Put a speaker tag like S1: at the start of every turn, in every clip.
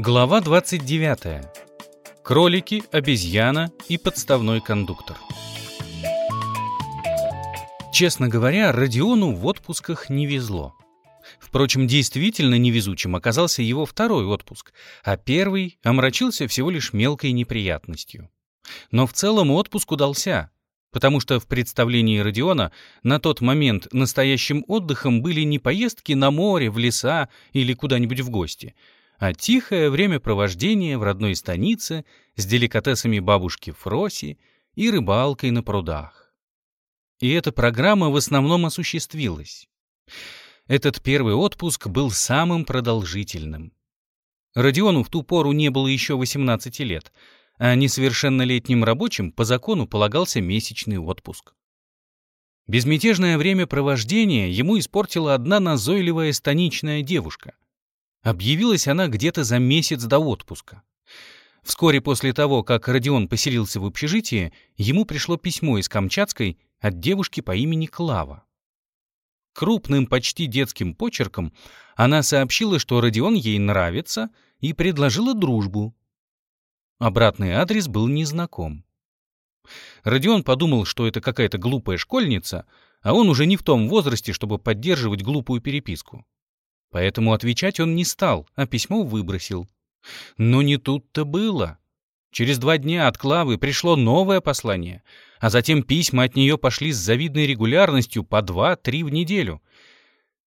S1: Глава 29. Кролики, обезьяна и подставной кондуктор. Честно говоря, Родиону в отпусках не везло. Впрочем, действительно невезучим оказался его второй отпуск, а первый омрачился всего лишь мелкой неприятностью. Но в целом отпуск удался, потому что в представлении Родиона на тот момент настоящим отдыхом были не поездки на море, в леса или куда-нибудь в гости — а тихое времяпровождение в родной станице с деликатесами бабушки Фроси и рыбалкой на прудах. И эта программа в основном осуществилась. Этот первый отпуск был самым продолжительным. Родиону в ту пору не было еще 18 лет, а несовершеннолетним рабочим по закону полагался месячный отпуск. Безмятежное времяпровождение ему испортила одна назойливая станичная девушка — Объявилась она где-то за месяц до отпуска. Вскоре после того, как Родион поселился в общежитии, ему пришло письмо из Камчатской от девушки по имени Клава. Крупным, почти детским почерком она сообщила, что Родион ей нравится, и предложила дружбу. Обратный адрес был незнаком. Родион подумал, что это какая-то глупая школьница, а он уже не в том возрасте, чтобы поддерживать глупую переписку. Поэтому отвечать он не стал, а письмо выбросил. Но не тут-то было. Через два дня от Клавы пришло новое послание, а затем письма от нее пошли с завидной регулярностью по два-три в неделю.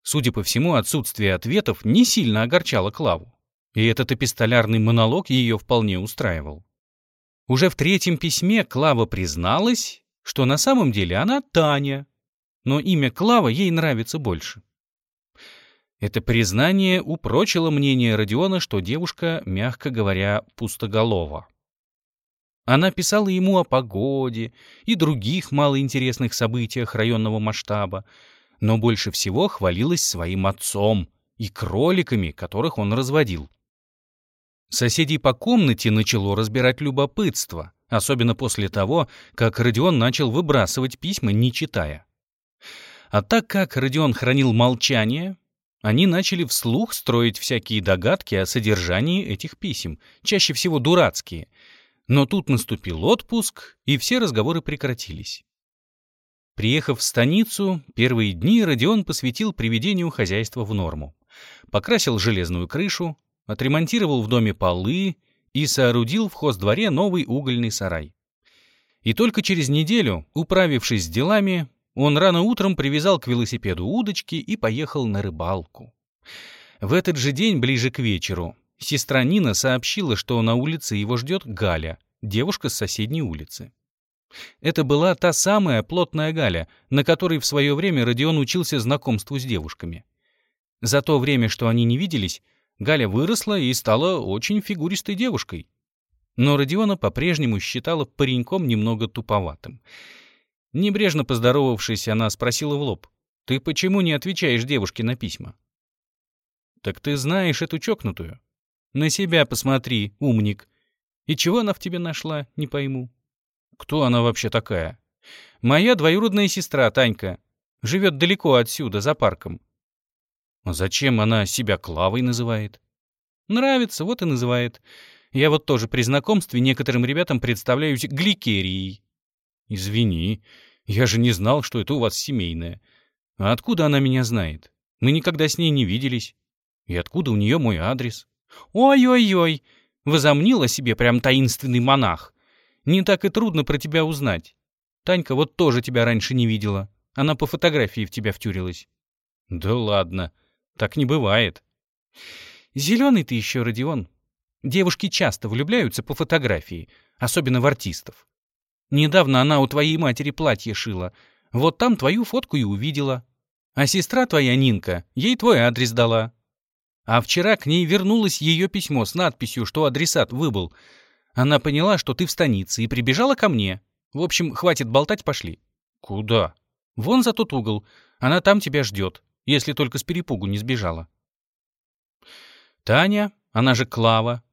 S1: Судя по всему, отсутствие ответов не сильно огорчало Клаву. И этот эпистолярный монолог ее вполне устраивал. Уже в третьем письме Клава призналась, что на самом деле она Таня, но имя Клава ей нравится больше. Это признание упрочило мнение Родиона, что девушка, мягко говоря, пустоголова. Она писала ему о погоде и других малоинтересных событиях районного масштаба, но больше всего хвалилась своим отцом и кроликами, которых он разводил. Соседей по комнате начало разбирать любопытство, особенно после того, как Родион начал выбрасывать письма, не читая. А так как Родион хранил молчание, они начали вслух строить всякие догадки о содержании этих писем, чаще всего дурацкие. Но тут наступил отпуск, и все разговоры прекратились. Приехав в станицу, первые дни Родион посвятил приведению хозяйства в норму. Покрасил железную крышу, отремонтировал в доме полы и соорудил в хоздворе новый угольный сарай. И только через неделю, управившись с делами, он рано утром привязал к велосипеду удочки и поехал на рыбалку. В этот же день, ближе к вечеру, сестра Нина сообщила, что на улице его ждет Галя, девушка с соседней улицы. Это была та самая плотная Галя, на которой в свое время Родион учился знакомству с девушками. За то время, что они не виделись, Галя выросла и стала очень фигуристой девушкой. Но Родиона по-прежнему считала пареньком немного туповатым — Небрежно поздоровавшись, она спросила в лоб. «Ты почему не отвечаешь девушке на письма?» «Так ты знаешь эту чокнутую?» «На себя посмотри, умник. И чего она в тебе нашла, не пойму». «Кто она вообще такая?» «Моя двоюродная сестра, Танька. Живет далеко отсюда, за парком». «А зачем она себя Клавой называет?» «Нравится, вот и называет. Я вот тоже при знакомстве некоторым ребятам представляюсь гликерией». «Извини, я же не знал, что это у вас семейное. А откуда она меня знает? Мы никогда с ней не виделись. И откуда у нее мой адрес?» «Ой-ой-ой!» — возомнил о себе прям таинственный монах. «Не так и трудно про тебя узнать. Танька вот тоже тебя раньше не видела. Она по фотографии в тебя втюрилась». «Да ладно, так не бывает». «Зеленый ты еще, Родион. Девушки часто влюбляются по фотографии, особенно в артистов. Недавно она у твоей матери платье шила. Вот там твою фотку и увидела. А сестра твоя, Нинка, ей твой адрес дала. А вчера к ней вернулось ее письмо с надписью, что адресат выбыл. Она поняла, что ты в станице, и прибежала ко мне. В общем, хватит болтать, пошли. Куда? Вон за тот угол. Она там тебя ждет, если только с перепугу не сбежала. Таня, она же Клава,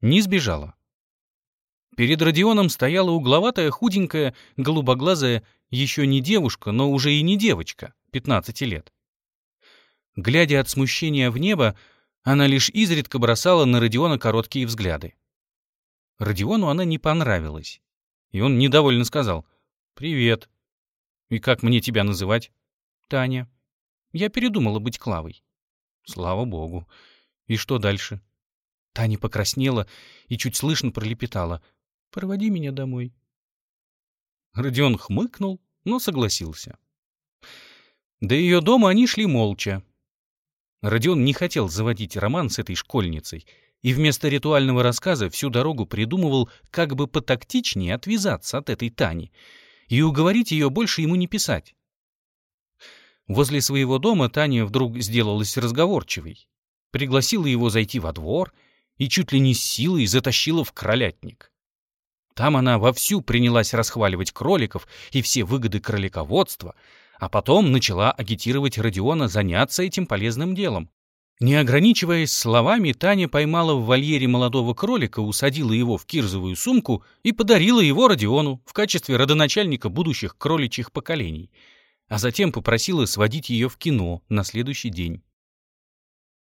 S1: не сбежала. Перед Родионом стояла угловатая, худенькая, голубоглазая, еще не девушка, но уже и не девочка, 15 лет. Глядя от смущения в небо, она лишь изредка бросала на Родиона короткие взгляды. Родиону она не понравилась, и он недовольно сказал «Привет. И как мне тебя называть?» «Таня. Я передумала быть Клавой». «Слава богу. И что дальше?» Таня покраснела и чуть слышно пролепетала. «Проводи меня домой». Родион хмыкнул, но согласился. До ее дома они шли молча. Родион не хотел заводить роман с этой школьницей и вместо ритуального рассказа всю дорогу придумывал, как бы потактичнее отвязаться от этой Тани и уговорить ее больше ему не писать. Возле своего дома Таня вдруг сделалась разговорчивой, пригласила его зайти во двор и чуть ли не с силой затащила в кролятник. Там она вовсю принялась расхваливать кроликов и все выгоды кролиководства — а потом начала агитировать Родиона заняться этим полезным делом. Не ограничиваясь словами, Таня поймала в вольере молодого кролика, усадила его в кирзовую сумку и подарила его Родиону в качестве родоначальника будущих кроличьих поколений, а затем попросила сводить ее в кино на следующий день.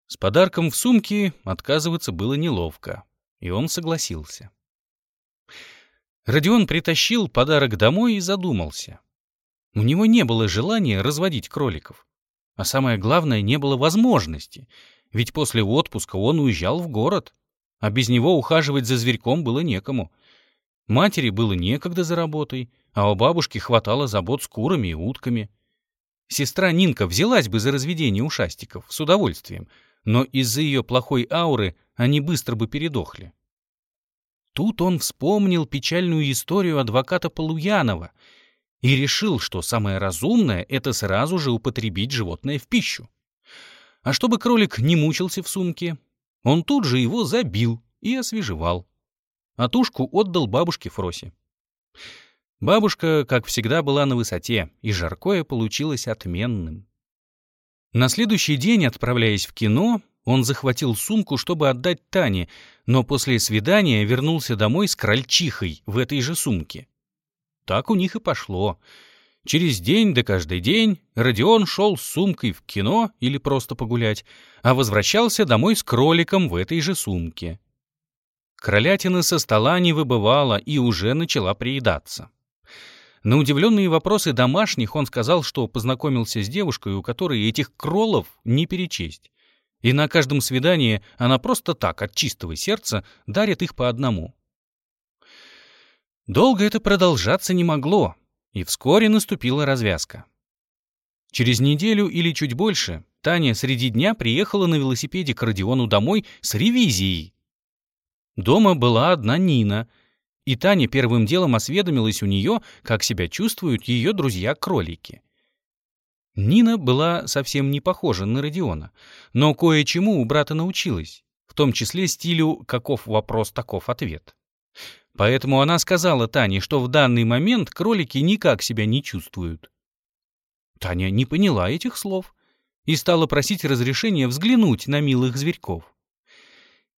S1: С подарком в сумке отказываться было неловко, и он согласился. Родион притащил подарок домой и задумался. У него не было желания разводить кроликов. А самое главное, не было возможности, ведь после отпуска он уезжал в город, а без него ухаживать за зверьком было некому. Матери было некогда за работой, а у бабушки хватало забот с курами и утками. Сестра Нинка взялась бы за разведение ушастиков с удовольствием, но из-за ее плохой ауры они быстро бы передохли. Тут он вспомнил печальную историю адвоката Полуянова — и решил, что самое разумное — это сразу же употребить животное в пищу. А чтобы кролик не мучился в сумке, он тут же его забил и освежевал. А тушку отдал бабушке Фросе. Бабушка, как всегда, была на высоте, и жаркое получилось отменным. На следующий день, отправляясь в кино, он захватил сумку, чтобы отдать Тане, но после свидания вернулся домой с крольчихой в этой же сумке. Так у них и пошло. Через день да каждый день Родион шел с сумкой в кино или просто погулять, а возвращался домой с кроликом в этой же сумке. Кролятина со стола не выбывала и уже начала приедаться. На удивленные вопросы домашних он сказал, что познакомился с девушкой, у которой этих кролов не перечесть. И на каждом свидании она просто так, от чистого сердца, дарит их по одному. Долго это продолжаться не могло, и вскоре наступила развязка. Через неделю или чуть больше Таня среди дня приехала на велосипеде к Родиону домой с ревизией. Дома была одна Нина, и Таня первым делом осведомилась у нее, как себя чувствуют ее друзья-кролики. Нина была совсем не похожа на Родиона, но кое-чему у брата научилась, в том числе стилю «каков вопрос, таков ответ». Поэтому она сказала Тане, что в данный момент кролики никак себя не чувствуют. Таня не поняла этих слов и стала просить разрешения взглянуть на милых зверьков.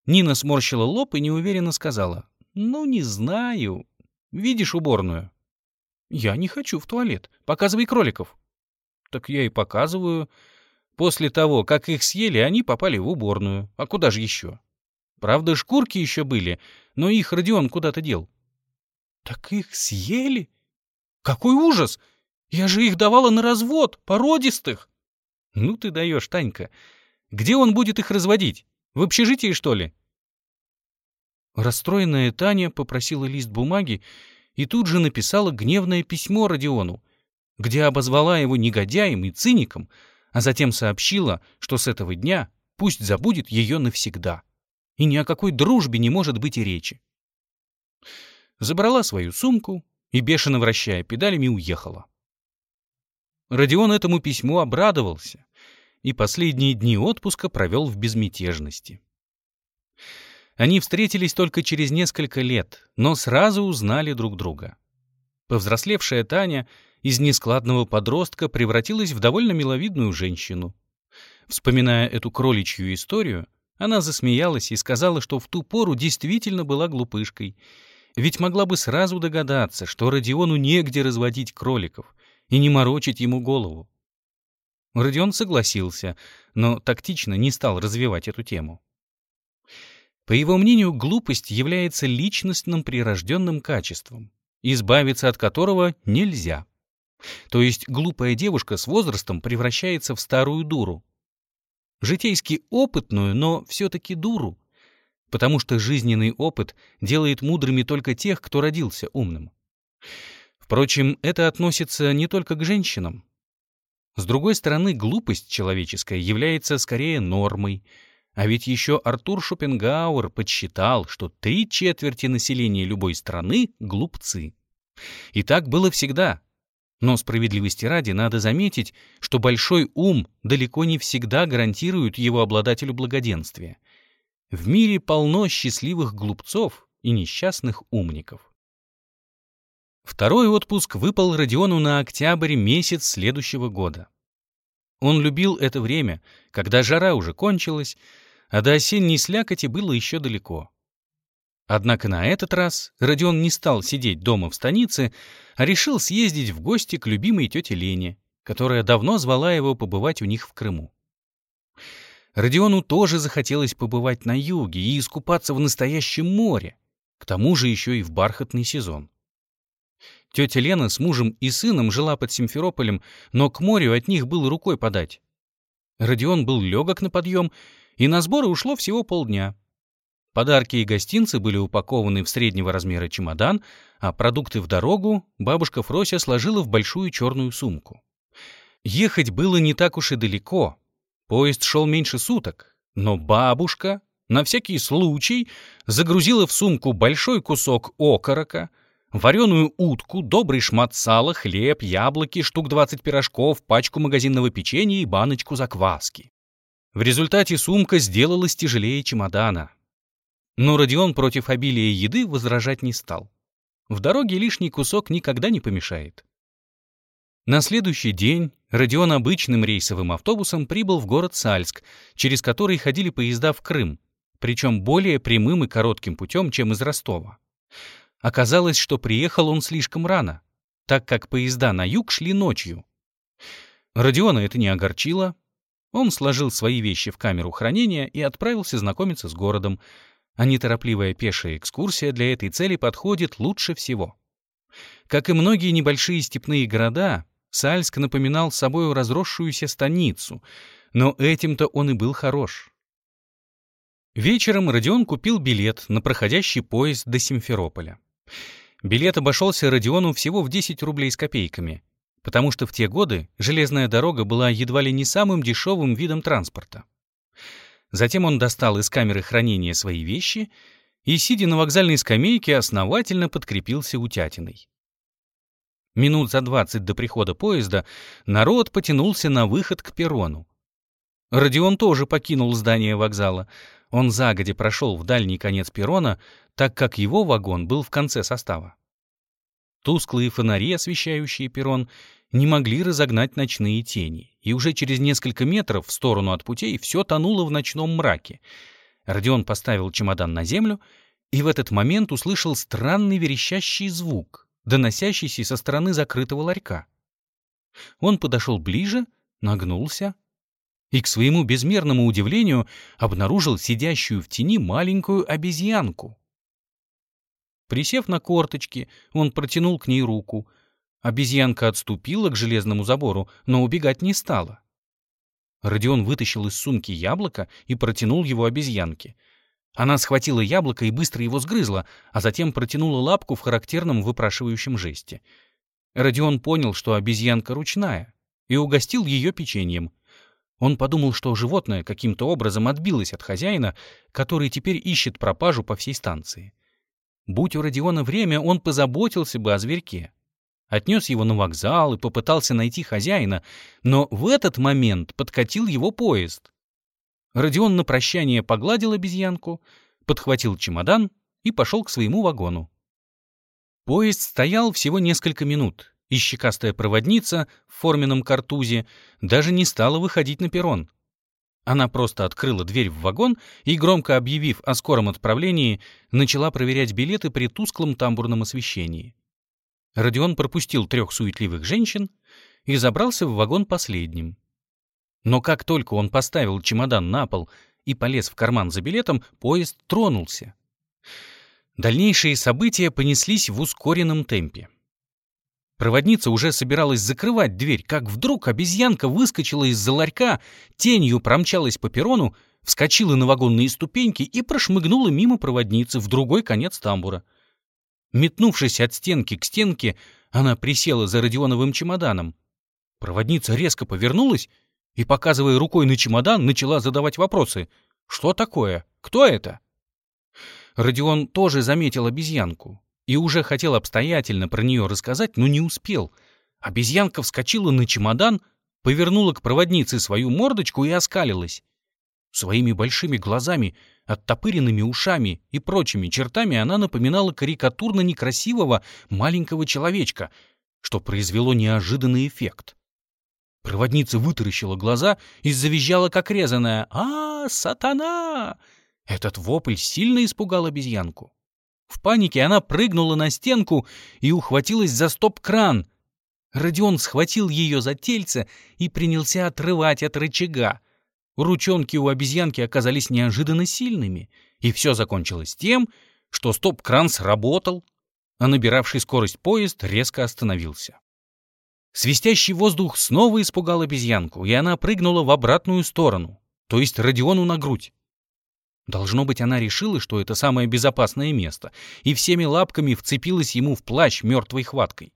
S1: Нина сморщила лоб и неуверенно сказала, «Ну, не знаю. Видишь уборную?» «Я не хочу в туалет. Показывай кроликов». «Так я и показываю. После того, как их съели, они попали в уборную. А куда же еще?» Правда, шкурки еще были, но их Родион куда-то дел. Так их съели? Какой ужас! Я же их давала на развод, породистых. Ну ты даешь, Танька. Где он будет их разводить? В общежитии, что ли? Расстроенная Таня попросила лист бумаги и тут же написала гневное письмо Родиону, где обозвала его негодяем и циником, а затем сообщила, что с этого дня пусть забудет ее навсегда и ни о какой дружбе не может быть и речи. Забрала свою сумку и, бешено вращая педалями, уехала. Родион этому письму обрадовался и последние дни отпуска провел в безмятежности. Они встретились только через несколько лет, но сразу узнали друг друга. Повзрослевшая Таня из нескладного подростка превратилась в довольно миловидную женщину. Вспоминая эту кроличью историю, она засмеялась и сказала, что в ту пору действительно была глупышкой, ведь могла бы сразу догадаться, что Родиону негде разводить кроликов и не морочить ему голову. Родион согласился, но тактично не стал развивать эту тему. По его мнению, глупость является личностным прирожденным качеством, избавиться от которого нельзя. То есть глупая девушка с возрастом превращается в старую дуру. Житейски опытную, но все-таки дуру, потому что жизненный опыт делает мудрыми только тех, кто родился умным. Впрочем, это относится не только к женщинам. С другой стороны, глупость человеческая является скорее нормой — а ведь еще Артур Шопенгауэр подсчитал, что три четверти населения любой страны — глупцы. И так было всегда. Но справедливости ради надо заметить, что большой ум далеко не всегда гарантирует его обладателю благоденствия. В мире полно счастливых глупцов и несчастных умников. Второй отпуск выпал Родиону на октябрь месяц следующего года. Он любил это время, когда жара уже кончилась, а до осенней слякоти было еще далеко. Однако на этот раз Родион не стал сидеть дома в станице, а решил съездить в гости к любимой тете Лене, которая давно звала его побывать у них в Крыму. Родиону тоже захотелось побывать на юге и искупаться в настоящем море, к тому же еще и в бархатный сезон. Тетя Лена с мужем и сыном жила под Симферополем, но к морю от них было рукой подать. Родион был легок на подъем и на сборы ушло всего полдня. Подарки и гостинцы были упакованы в среднего размера чемодан, а продукты в дорогу бабушка Фрося сложила в большую черную сумку. Ехать было не так уж и далеко. Поезд шел меньше суток, но бабушка на всякий случай загрузила в сумку большой кусок окорока, вареную утку, добрый шмат сала, хлеб, яблоки, штук 20 пирожков, пачку магазинного печенья и баночку закваски. В результате сумка сделалась тяжелее чемодана. Но Родион против обилия еды возражать не стал. В дороге лишний кусок никогда не помешает. На следующий день Родион обычным рейсовым автобусом прибыл в город Сальск, через который ходили поезда в Крым, причем более прямым и коротким путем, чем из Ростова. Оказалось, что приехал он слишком рано, так как поезда на юг шли ночью. Родиона это не огорчило, он сложил свои вещи в камеру хранения и отправился знакомиться с городом, а неторопливая пешая экскурсия для этой цели подходит лучше всего. Как и многие небольшие степные города, Сальск напоминал собой разросшуюся станицу, но этим-то он и был хорош. Вечером Родион купил билет на проходящий поезд до Симферополя. Билет обошелся Родиону всего в 10 рублей с копейками, потому что в те годы железная дорога была едва ли не самым дешевым видом транспорта. Затем он достал из камеры хранения свои вещи и, сидя на вокзальной скамейке, основательно подкрепился утятиной. Минут за двадцать до прихода поезда народ потянулся на выход к перрону. Родион тоже покинул здание вокзала. Он загодя прошел в дальний конец перрона, так как его вагон был в конце состава. Тусклые фонари, освещающие перрон, не могли разогнать ночные тени, и уже через несколько метров в сторону от путей все тонуло в ночном мраке. Родион поставил чемодан на землю и в этот момент услышал странный верещащий звук, доносящийся со стороны закрытого ларька. Он подошел ближе, нагнулся и, к своему безмерному удивлению, обнаружил сидящую в тени маленькую обезьянку. Присев на корточки, он протянул к ней руку. Обезьянка отступила к железному забору, но убегать не стала. Родион вытащил из сумки яблоко и протянул его обезьянке. Она схватила яблоко и быстро его сгрызла, а затем протянула лапку в характерном выпрашивающем жесте. Родион понял, что обезьянка ручная, и угостил ее печеньем. Он подумал, что животное каким-то образом отбилось от хозяина, который теперь ищет пропажу по всей станции. Будь у Родиона время, он позаботился бы о зверьке. Отнес его на вокзал и попытался найти хозяина, но в этот момент подкатил его поезд. Родион на прощание погладил обезьянку, подхватил чемодан и пошел к своему вагону. Поезд стоял всего несколько минут, и щекастая проводница в форменном картузе даже не стала выходить на перрон. Она просто открыла дверь в вагон и, громко объявив о скором отправлении, начала проверять билеты при тусклом тамбурном освещении. Родион пропустил трех суетливых женщин и забрался в вагон последним. Но как только он поставил чемодан на пол и полез в карман за билетом, поезд тронулся. Дальнейшие события понеслись в ускоренном темпе. Проводница уже собиралась закрывать дверь, как вдруг обезьянка выскочила из-за ларька, тенью промчалась по перрону, вскочила на вагонные ступеньки и прошмыгнула мимо проводницы в другой конец тамбура. Метнувшись от стенки к стенке, она присела за Родионовым чемоданом. Проводница резко повернулась и, показывая рукой на чемодан, начала задавать вопросы. «Что такое? Кто это?» Родион тоже заметил обезьянку и уже хотел обстоятельно про нее рассказать, но не успел. Обезьянка вскочила на чемодан, повернула к проводнице свою мордочку и оскалилась. Своими большими глазами, оттопыренными ушами и прочими чертами она напоминала карикатурно некрасивого маленького человечка, что произвело неожиданный эффект. Проводница вытаращила глаза и завизжала, как резаная. «А, сатана!» Этот вопль сильно испугал обезьянку. В панике она прыгнула на стенку и ухватилась за стоп-кран. Родион схватил ее за тельце и принялся отрывать от рычага. Ручонки у обезьянки оказались неожиданно сильными, и все закончилось тем, что стоп-кран сработал, а набиравший скорость поезд резко остановился. Свистящий воздух снова испугал обезьянку, и она прыгнула в обратную сторону, то есть Родиону на грудь. Должно быть, она решила, что это самое безопасное место, и всеми лапками вцепилась ему в плащ мертвой хваткой.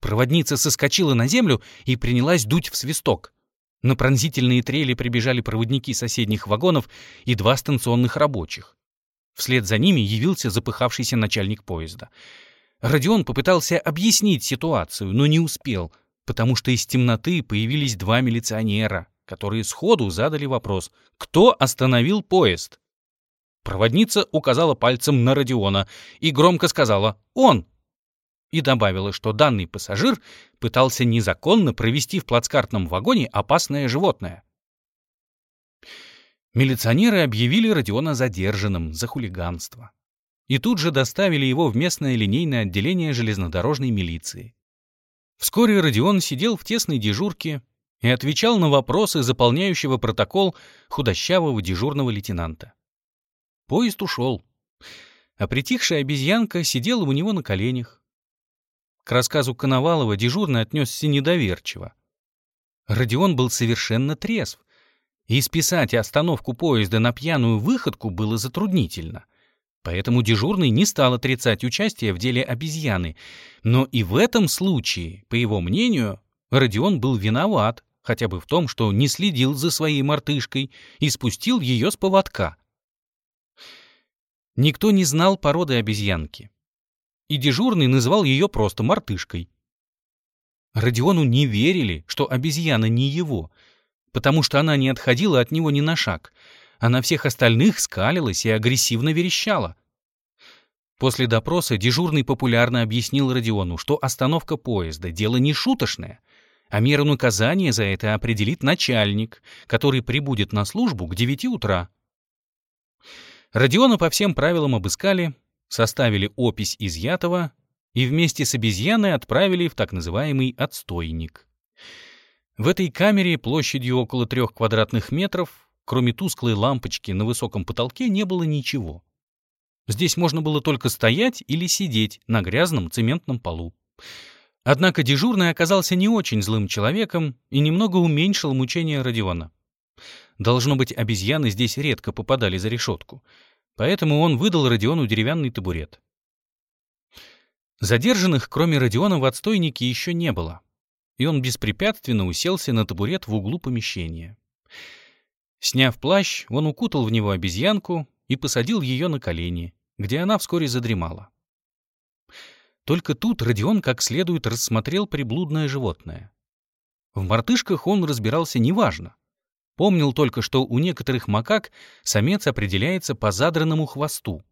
S1: Проводница соскочила на землю и принялась дуть в свисток. На пронзительные трели прибежали проводники соседних вагонов и два станционных рабочих. Вслед за ними явился запыхавшийся начальник поезда. Родион попытался объяснить ситуацию, но не успел, потому что из темноты появились два милиционера, которые сходу задали вопрос «Кто остановил поезд?». Проводница указала пальцем на Родиона и громко сказала «Он!» И добавила, что данный пассажир пытался незаконно провести в плацкартном вагоне опасное животное. Милиционеры объявили Родиона задержанным за хулиганство. И тут же доставили его в местное линейное отделение железнодорожной милиции. Вскоре Родион сидел в тесной дежурке и отвечал на вопросы заполняющего протокол худощавого дежурного лейтенанта. Поезд ушел, а притихшая обезьянка сидела у него на коленях. К рассказу Коновалова дежурный отнесся недоверчиво. Родион был совершенно трезв, и списать остановку поезда на пьяную выходку было затруднительно. Поэтому дежурный не стал отрицать участие в деле обезьяны, но и в этом случае, по его мнению, Родион был виноват хотя бы в том, что не следил за своей мартышкой и спустил ее с поводка. Никто не знал породы обезьянки. И дежурный называл ее просто мартышкой. Родиону не верили, что обезьяна не его, потому что она не отходила от него ни на шаг, а на всех остальных скалилась и агрессивно верещала. После допроса дежурный популярно объяснил Родиону, что остановка поезда — дело не шуточное, а меру наказания за это определит начальник, который прибудет на службу к 9 утра. Родиона по всем правилам обыскали, составили опись изъятого и вместе с обезьяной отправили в так называемый отстойник. В этой камере площадью около трех квадратных метров, кроме тусклой лампочки на высоком потолке, не было ничего. Здесь можно было только стоять или сидеть на грязном цементном полу. Однако дежурный оказался не очень злым человеком и немного уменьшил мучения Родиона. Должно быть, обезьяны здесь редко попадали за решетку. Поэтому он выдал Родиону деревянный табурет. Задержанных, кроме Родиона, в отстойнике еще не было. И он беспрепятственно уселся на табурет в углу помещения. Сняв плащ, он укутал в него обезьянку и посадил ее на колени, где она вскоре задремала. Только тут Родион как следует рассмотрел приблудное животное. В мартышках он разбирался неважно. Помнил только, что у некоторых макак самец определяется по задранному хвосту.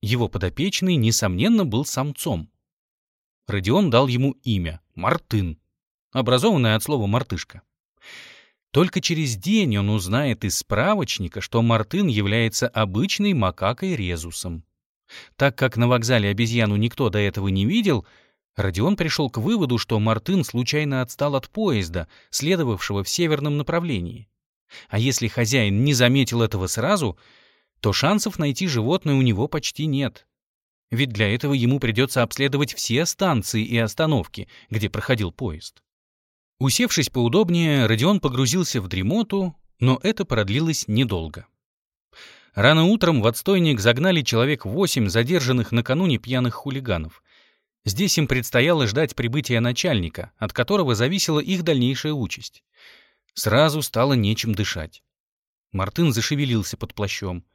S1: Его подопечный, несомненно, был самцом. Родион дал ему имя — Мартын, образованное от слова «мартышка». Только через день он узнает из справочника, что Мартын является обычной макакой резусом. Так как на вокзале обезьяну никто до этого не видел, Родион пришел к выводу, что Мартын случайно отстал от поезда, следовавшего в северном направлении. А если хозяин не заметил этого сразу, то шансов найти животное у него почти нет. Ведь для этого ему придется обследовать все станции и остановки, где проходил поезд. Усевшись поудобнее, Родион погрузился в дремоту, но это продлилось недолго. Рано утром в отстойник загнали человек восемь задержанных накануне пьяных хулиганов. Здесь им предстояло ждать прибытия начальника, от которого зависела их дальнейшая участь. Сразу стало нечем дышать. Мартын зашевелился под плащом.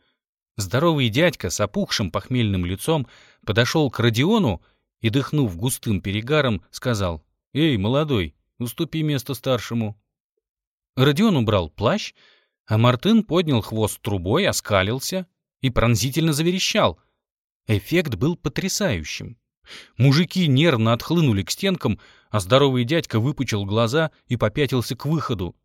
S1: Здоровый дядька с опухшим похмельным лицом подошел к Родиону и, дыхнув густым перегаром, сказал «Эй, молодой, уступи место старшему». Родион убрал плащ, а Мартын поднял хвост трубой, оскалился и пронзительно заверещал. Эффект был потрясающим. Мужики нервно отхлынули к стенкам, а здоровый дядька выпучил глаза и попятился к выходу.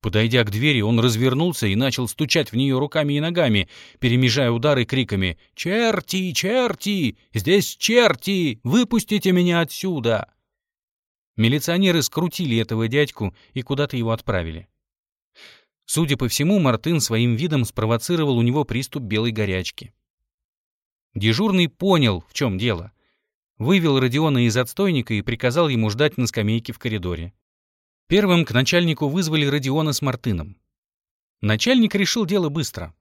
S1: Подойдя к двери, он развернулся и начал стучать в нее руками и ногами, перемежая удары криками «Черти! Черти! Здесь черти! Выпустите меня отсюда!» Милиционеры скрутили этого дядьку и куда-то его отправили. Судя по всему, Мартын своим видом спровоцировал у него приступ белой горячки. Дежурный понял, в чем дело. Вывел Родиона из отстойника и приказал ему ждать на скамейке в коридоре. Первым к начальнику вызвали Родиона с Мартыном. Начальник решил дело быстро.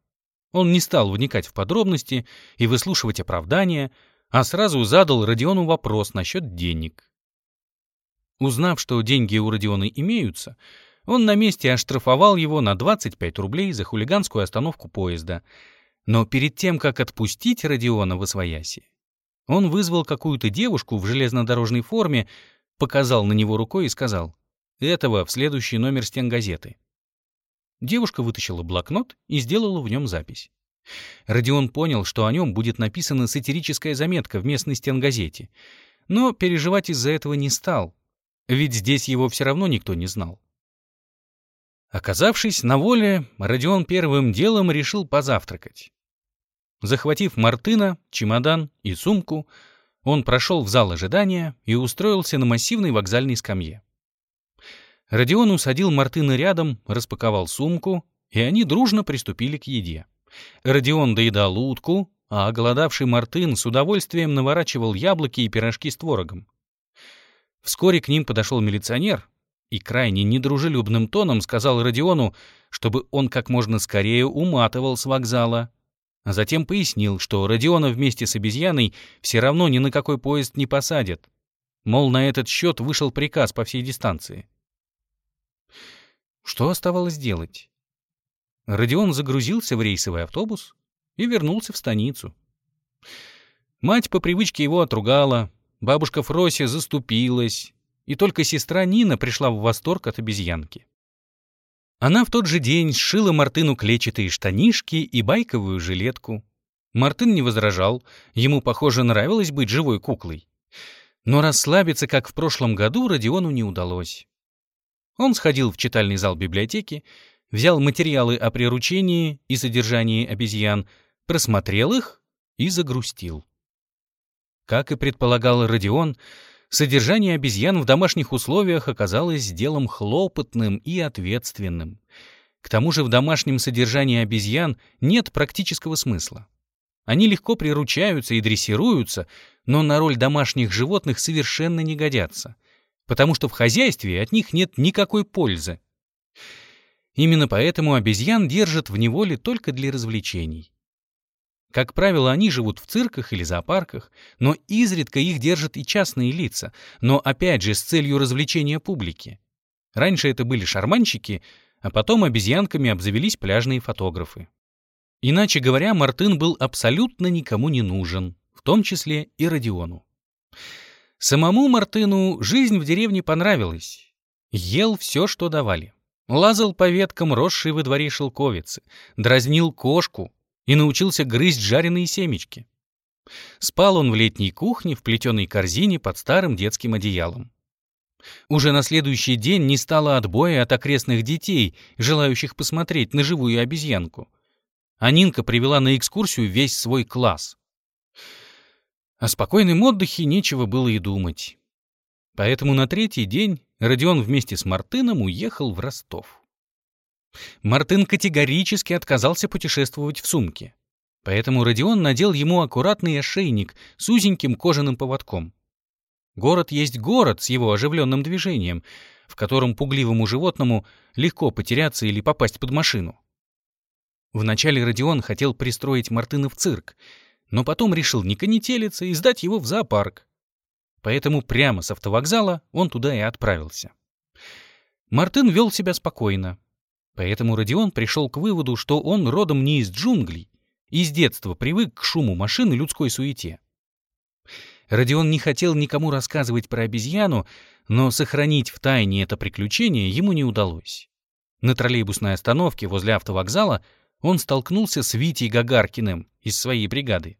S1: Он не стал вникать в подробности и выслушивать оправдания, а сразу задал Родиону вопрос насчет денег. Узнав, что деньги у Родиона имеются, он на месте оштрафовал его на 25 рублей за хулиганскую остановку поезда. Но перед тем, как отпустить Родиона в Освояси, он вызвал какую-то девушку в железнодорожной форме, показал на него рукой и сказал этого в следующий номер стенгазеты. Девушка вытащила блокнот и сделала в нем запись. Родион понял, что о нем будет написана сатирическая заметка в местной стенгазете, но переживать из-за этого не стал, ведь здесь его все равно никто не знал. Оказавшись на воле, Родион первым делом решил позавтракать. Захватив Мартына, чемодан и сумку, он прошел в зал ожидания и устроился на массивной вокзальной скамье. Родион усадил Мартына рядом, распаковал сумку, и они дружно приступили к еде. Родион доедал утку, а оголодавший Мартын с удовольствием наворачивал яблоки и пирожки с творогом. Вскоре к ним подошел милиционер и крайне недружелюбным тоном сказал Родиону, чтобы он как можно скорее уматывал с вокзала. А затем пояснил, что Родиона вместе с обезьяной все равно ни на какой поезд не посадят. Мол, на этот счет вышел приказ по всей дистанции. Что оставалось делать? Родион загрузился в рейсовый автобус и вернулся в станицу. Мать по привычке его отругала, бабушка Фрося заступилась, и только сестра Нина пришла в восторг от обезьянки. Она в тот же день сшила Мартыну клетчатые штанишки и байковую жилетку. Мартын не возражал, ему, похоже, нравилось быть живой куклой. Но расслабиться, как в прошлом году, Родиону не удалось. Он сходил в читальный зал библиотеки, взял материалы о приручении и содержании обезьян, просмотрел их и загрустил. Как и предполагал Родион, содержание обезьян в домашних условиях оказалось делом хлопотным и ответственным. К тому же в домашнем содержании обезьян нет практического смысла. Они легко приручаются и дрессируются, но на роль домашних животных совершенно не годятся — потому что в хозяйстве от них нет никакой пользы. Именно поэтому обезьян держат в неволе только для развлечений. Как правило, они живут в цирках или зоопарках, но изредка их держат и частные лица, но опять же с целью развлечения публики. Раньше это были шарманщики, а потом обезьянками обзавелись пляжные фотографы. Иначе говоря, Мартын был абсолютно никому не нужен, в том числе и Родиону. Самому Мартыну жизнь в деревне понравилась. Ел все, что давали. Лазал по веткам, росшей во дворе шелковицы, дразнил кошку и научился грызть жареные семечки. Спал он в летней кухне в плетеной корзине под старым детским одеялом. Уже на следующий день не стало отбоя от окрестных детей, желающих посмотреть на живую обезьянку. А Нинка привела на экскурсию весь свой класс. О спокойном отдыхе нечего было и думать. Поэтому на третий день Родион вместе с Мартыном уехал в Ростов. Мартын категорически отказался путешествовать в сумке. Поэтому Родион надел ему аккуратный ошейник с узеньким кожаным поводком. Город есть город с его оживленным движением, в котором пугливому животному легко потеряться или попасть под машину. Вначале Родион хотел пристроить Мартына в цирк, но потом решил не конетелиться и сдать его в зоопарк. Поэтому прямо с автовокзала он туда и отправился. Мартын вел себя спокойно. Поэтому Родион пришел к выводу, что он родом не из джунглей, и с детства привык к шуму машин и людской суете. Родион не хотел никому рассказывать про обезьяну, но сохранить в тайне это приключение ему не удалось. На троллейбусной остановке возле автовокзала он столкнулся с Витей Гагаркиным из своей бригады.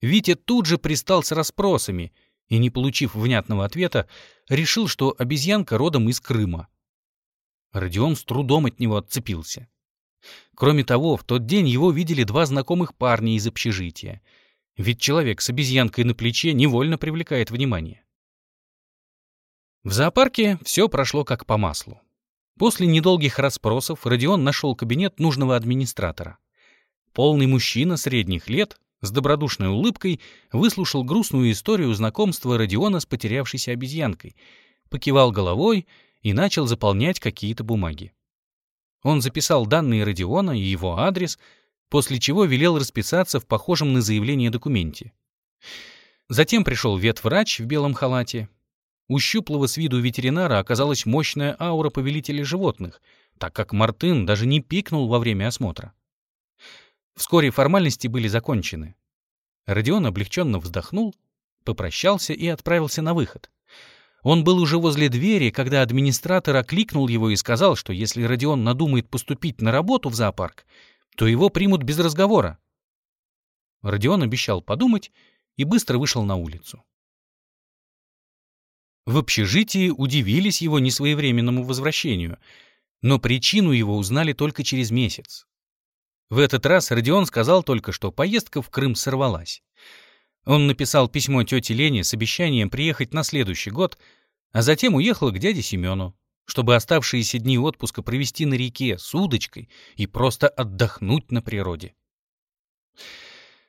S1: Витя тут же пристал с расспросами и, не получив внятного ответа, решил, что обезьянка родом из Крыма. Родион с трудом от него отцепился. Кроме того, в тот день его видели два знакомых парня из общежития. Ведь человек с обезьянкой на плече невольно привлекает внимание. В зоопарке все прошло как по маслу. После недолгих расспросов Родион нашел кабинет нужного администратора. Полный мужчина средних лет с добродушной улыбкой выслушал грустную историю знакомства Родиона с потерявшейся обезьянкой, покивал головой и начал заполнять какие-то бумаги. Он записал данные Родиона и его адрес, после чего велел расписаться в похожем на заявление документе. Затем пришел ветврач в белом халате. У щуплого с виду ветеринара оказалась мощная аура повелителя животных, так как Мартын даже не пикнул во время осмотра. Вскоре формальности были закончены. Родион облегченно вздохнул, попрощался и отправился на выход. Он был уже возле двери, когда администратор окликнул его и сказал, что если Родион надумает поступить на работу в зоопарк, то его примут без разговора. Родион обещал подумать и быстро вышел на улицу. В общежитии удивились его несвоевременному возвращению, но причину его узнали только через месяц. В этот раз Родион сказал только, что поездка в Крым сорвалась. Он написал письмо тете Лене с обещанием приехать на следующий год, а затем уехал к дяде Семену, чтобы оставшиеся дни отпуска провести на реке с удочкой и просто отдохнуть на природе.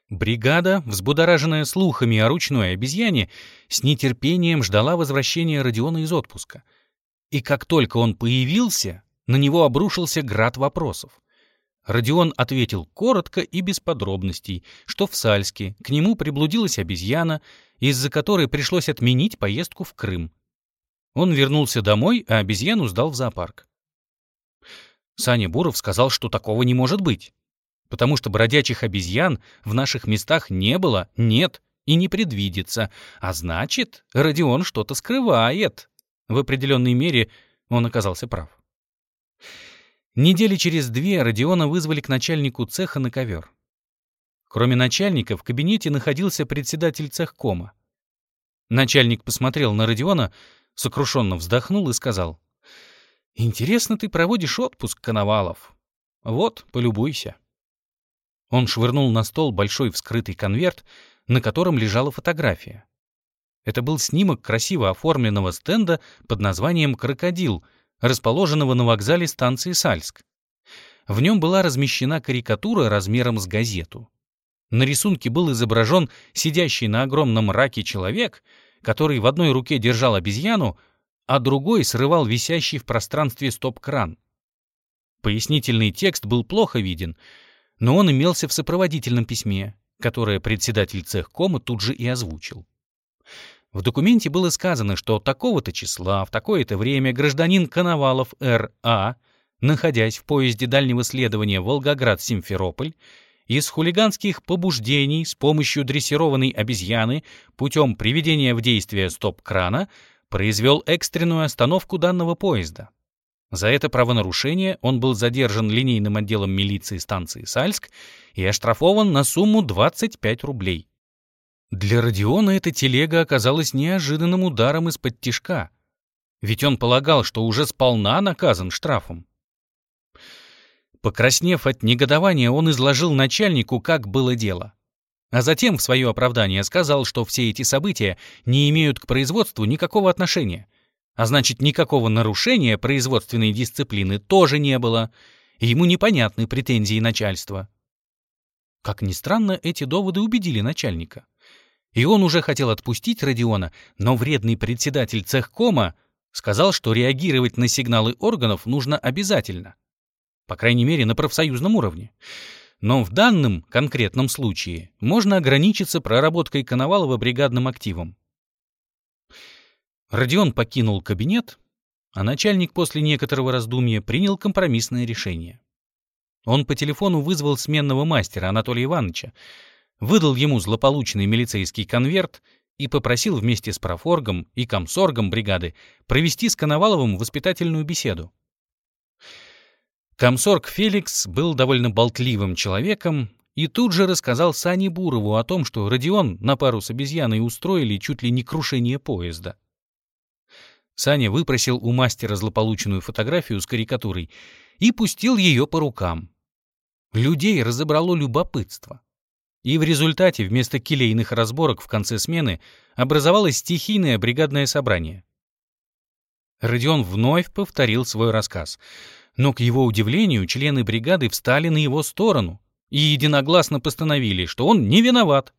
S1: Бригада, взбудораженная слухами о ручной обезьяне, с нетерпением ждала возвращения Родиона из отпуска. И как только он появился, на него обрушился град вопросов. Родион ответил коротко и без подробностей, что в Сальске к нему приблудилась обезьяна, из-за которой пришлось отменить поездку в Крым. Он вернулся домой, а обезьяну сдал в зоопарк. Саня Буров сказал, что такого не может быть, потому что бродячих обезьян в наших местах не было, нет и не предвидится, а значит, Родион что-то скрывает. В определенной мере он оказался прав. Недели через две Родиона вызвали к начальнику цеха на ковер. Кроме начальника, в кабинете находился председатель цехкома. Начальник посмотрел на Родиона, сокрушенно вздохнул и сказал, «Интересно ты проводишь отпуск, Коновалов. Вот, полюбуйся». Он швырнул на стол большой вскрытый конверт, на котором лежала фотография. Это был снимок красиво оформленного стенда под названием «Крокодил», расположенного на вокзале станции Сальск. В нем была размещена карикатура размером с газету. На рисунке был изображен сидящий на огромном раке человек, который в одной руке держал обезьяну, а другой срывал висящий в пространстве стоп-кран. Пояснительный текст был плохо виден, но он имелся в сопроводительном письме, которое председатель цехкома тут же и озвучил. В документе было сказано, что такого-то числа в такое-то время гражданин Коновалов Р.А., находясь в поезде дальнего следования Волгоград-Симферополь, из хулиганских побуждений с помощью дрессированной обезьяны путем приведения в действие стоп-крана произвел экстренную остановку данного поезда. За это правонарушение он был задержан линейным отделом милиции станции Сальск и оштрафован на сумму 25 рублей. Для Родиона эта телега оказалась неожиданным ударом из-под тишка, ведь он полагал, что уже сполна наказан штрафом. Покраснев от негодования, он изложил начальнику, как было дело. А затем в свое оправдание сказал, что все эти события не имеют к производству никакого отношения. А значит, никакого нарушения производственной дисциплины тоже не было, и ему непонятны претензии начальства. Как ни странно, эти доводы убедили начальника. И он уже хотел отпустить Родиона, но вредный председатель цехкома сказал, что реагировать на сигналы органов нужно обязательно. По крайней мере, на профсоюзном уровне. Но в данном конкретном случае можно ограничиться проработкой Коновалова бригадным активом. Родион покинул кабинет, а начальник после некоторого раздумья принял компромиссное решение. Он по телефону вызвал сменного мастера Анатолия Ивановича, выдал ему злополучный милицейский конверт и попросил вместе с профоргом и комсоргом бригады провести с Коноваловым воспитательную беседу. Комсорг Феликс был довольно болтливым человеком и тут же рассказал Сане Бурову о том, что Родион на пару с обезьяной устроили чуть ли не крушение поезда. Саня выпросил у мастера злополучную фотографию с карикатурой и пустил ее по рукам. Людей разобрало любопытство. И в результате вместо келейных разборок в конце смены образовалось стихийное бригадное собрание. Родион вновь повторил свой рассказ. Но, к его удивлению, члены бригады встали на его сторону и единогласно постановили, что он не виноват.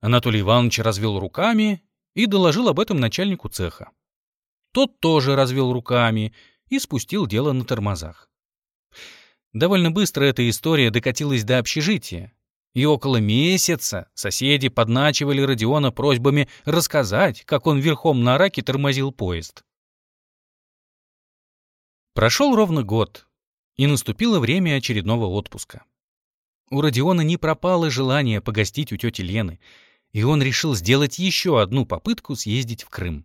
S1: Анатолий Иванович развел руками и доложил об этом начальнику цеха. Тот тоже развел руками и спустил дело на тормозах. Довольно быстро эта история докатилась до общежития, и около месяца соседи подначивали Родиона просьбами рассказать, как он верхом на раке тормозил поезд. Прошел ровно год, и наступило время очередного отпуска. У Родиона не пропало желание погостить у тети Лены, и он решил сделать еще одну попытку съездить в Крым.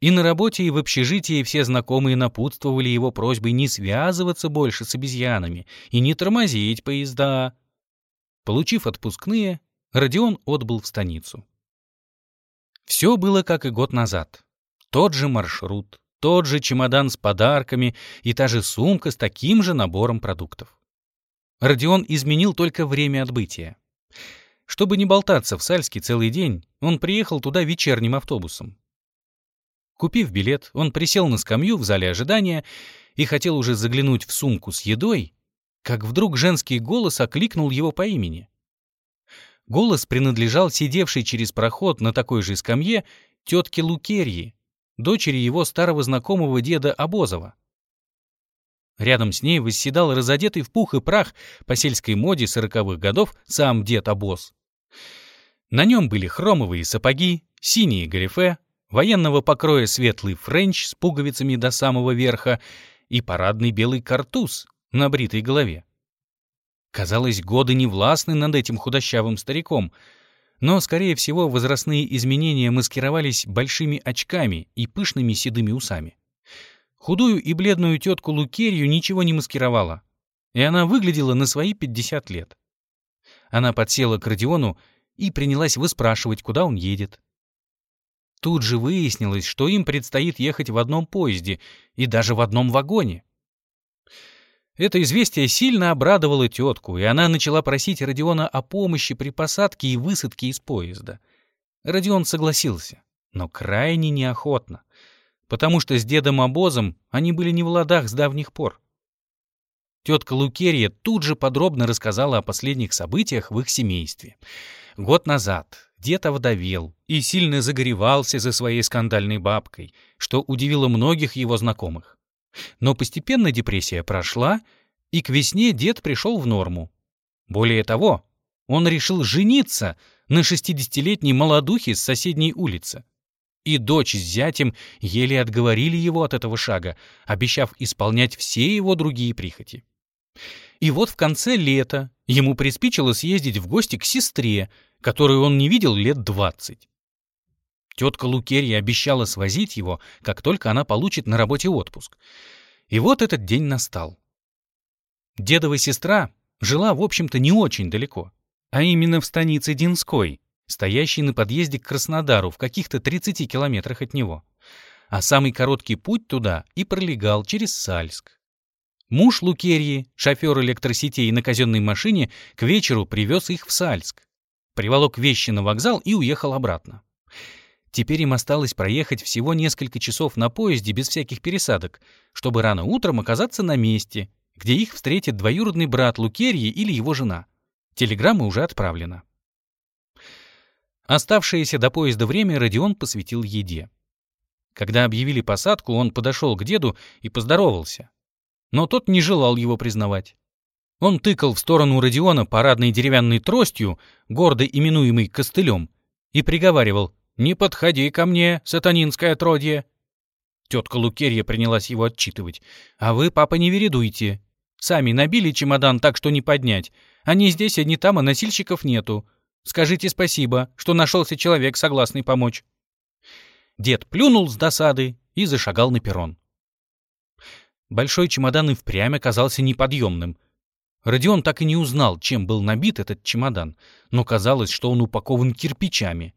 S1: И на работе, и в общежитии все знакомые напутствовали его просьбой не связываться больше с обезьянами и не тормозить поезда. Получив отпускные, Родион отбыл в станицу. Все было как и год назад. Тот же маршрут, тот же чемодан с подарками и та же сумка с таким же набором продуктов. Родион изменил только время отбытия. Чтобы не болтаться в Сальске целый день, он приехал туда вечерним автобусом. Купив билет, он присел на скамью в зале ожидания и хотел уже заглянуть в сумку с едой, как вдруг женский голос окликнул его по имени. Голос принадлежал сидевшей через проход на такой же скамье тетке Лукерьи, дочери его старого знакомого деда Обозова. Рядом с ней восседал разодетый в пух и прах по сельской моде сороковых годов сам дед Обоз. На нем были хромовые сапоги, синие галифе, военного покроя светлый френч с пуговицами до самого верха и парадный белый картуз на бритой голове. Казалось, годы не властны над этим худощавым стариком, но, скорее всего, возрастные изменения маскировались большими очками и пышными седыми усами. Худую и бледную тетку Лукерью ничего не маскировало, и она выглядела на свои 50 лет. Она подсела к Родиону и принялась выспрашивать, куда он едет. Тут же выяснилось, что им предстоит ехать в одном поезде и даже в одном вагоне. Это известие сильно обрадовало тетку, и она начала просить Родиона о помощи при посадке и высадке из поезда. Родион согласился, но крайне неохотно, потому что с дедом Обозом они были не в ладах с давних пор. Тетка Лукерья тут же подробно рассказала о последних событиях в их семействе. Год назад дед овдовел и сильно загоревался за своей скандальной бабкой, что удивило многих его знакомых. Но постепенно депрессия прошла, и к весне дед пришел в норму. Более того, он решил жениться на 60-летней молодухе с соседней улицы. И дочь с зятем еле отговорили его от этого шага, обещав исполнять все его другие прихоти. И вот в конце лета ему приспичило съездить в гости к сестре, которую он не видел лет двадцать. Тетка Лукерья обещала свозить его, как только она получит на работе отпуск. И вот этот день настал. Дедова сестра жила, в общем-то, не очень далеко, а именно в станице Динской, стоящей на подъезде к Краснодару в каких-то 30 километрах от него. А самый короткий путь туда и пролегал через Сальск. Муж Лукерьи, шофер электросетей на казенной машине, к вечеру привез их в Сальск. Приволок вещи на вокзал и уехал обратно. Теперь им осталось проехать всего несколько часов на поезде без всяких пересадок, чтобы рано утром оказаться на месте, где их встретит двоюродный брат Лукерьи или его жена. Телеграмма уже отправлена. Оставшееся до поезда время Родион посвятил еде. Когда объявили посадку, он подошел к деду и поздоровался. Но тот не желал его признавать. Он тыкал в сторону Родиона парадной деревянной тростью, гордо именуемой костылем, и приговаривал «Не подходи ко мне, сатанинское отродье!» Тетка Лукерья принялась его отчитывать. «А вы, папа, не вередуйте. Сами набили чемодан так, что не поднять. Они здесь, не там, а носильщиков нету. Скажите спасибо, что нашелся человек, согласный помочь». Дед плюнул с досады и зашагал на перрон. Большой чемодан и впрямь оказался неподъемным. Родион так и не узнал, чем был набит этот чемодан, но казалось, что он упакован кирпичами.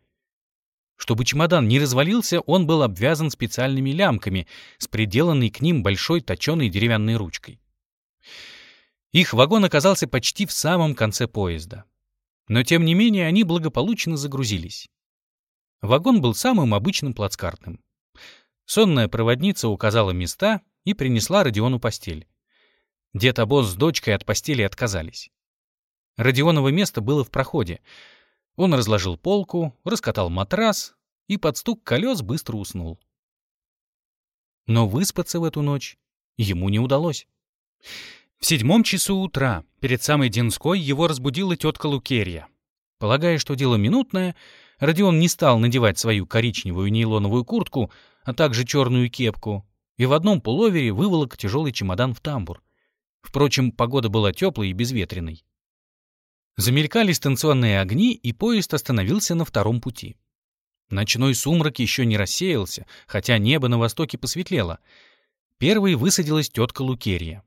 S1: Чтобы чемодан не развалился, он был обвязан специальными лямками с приделанной к ним большой точеной деревянной ручкой. Их вагон оказался почти в самом конце поезда. Но тем не менее они благополучно загрузились. Вагон был самым обычным плацкартным. Сонная проводница указала места и принесла Родиону постель. Дед обоз с дочкой от постели отказались. Родионово место было в проходе. Он разложил полку, раскатал матрас и под стук колес быстро уснул. Но выспаться в эту ночь ему не удалось. В седьмом часу утра, перед самой Динской, его разбудила тетка Лукерья. Полагая, что дело минутное, Родион не стал надевать свою коричневую нейлоновую куртку, а также черную кепку, и в одном пуловере выволок тяжелый чемодан в тамбур. Впрочем, погода была теплой и безветренной. Замелькали станционные огни, и поезд остановился на втором пути. Ночной сумрак еще не рассеялся, хотя небо на востоке посветлело. Первой высадилась тетка Лукерья.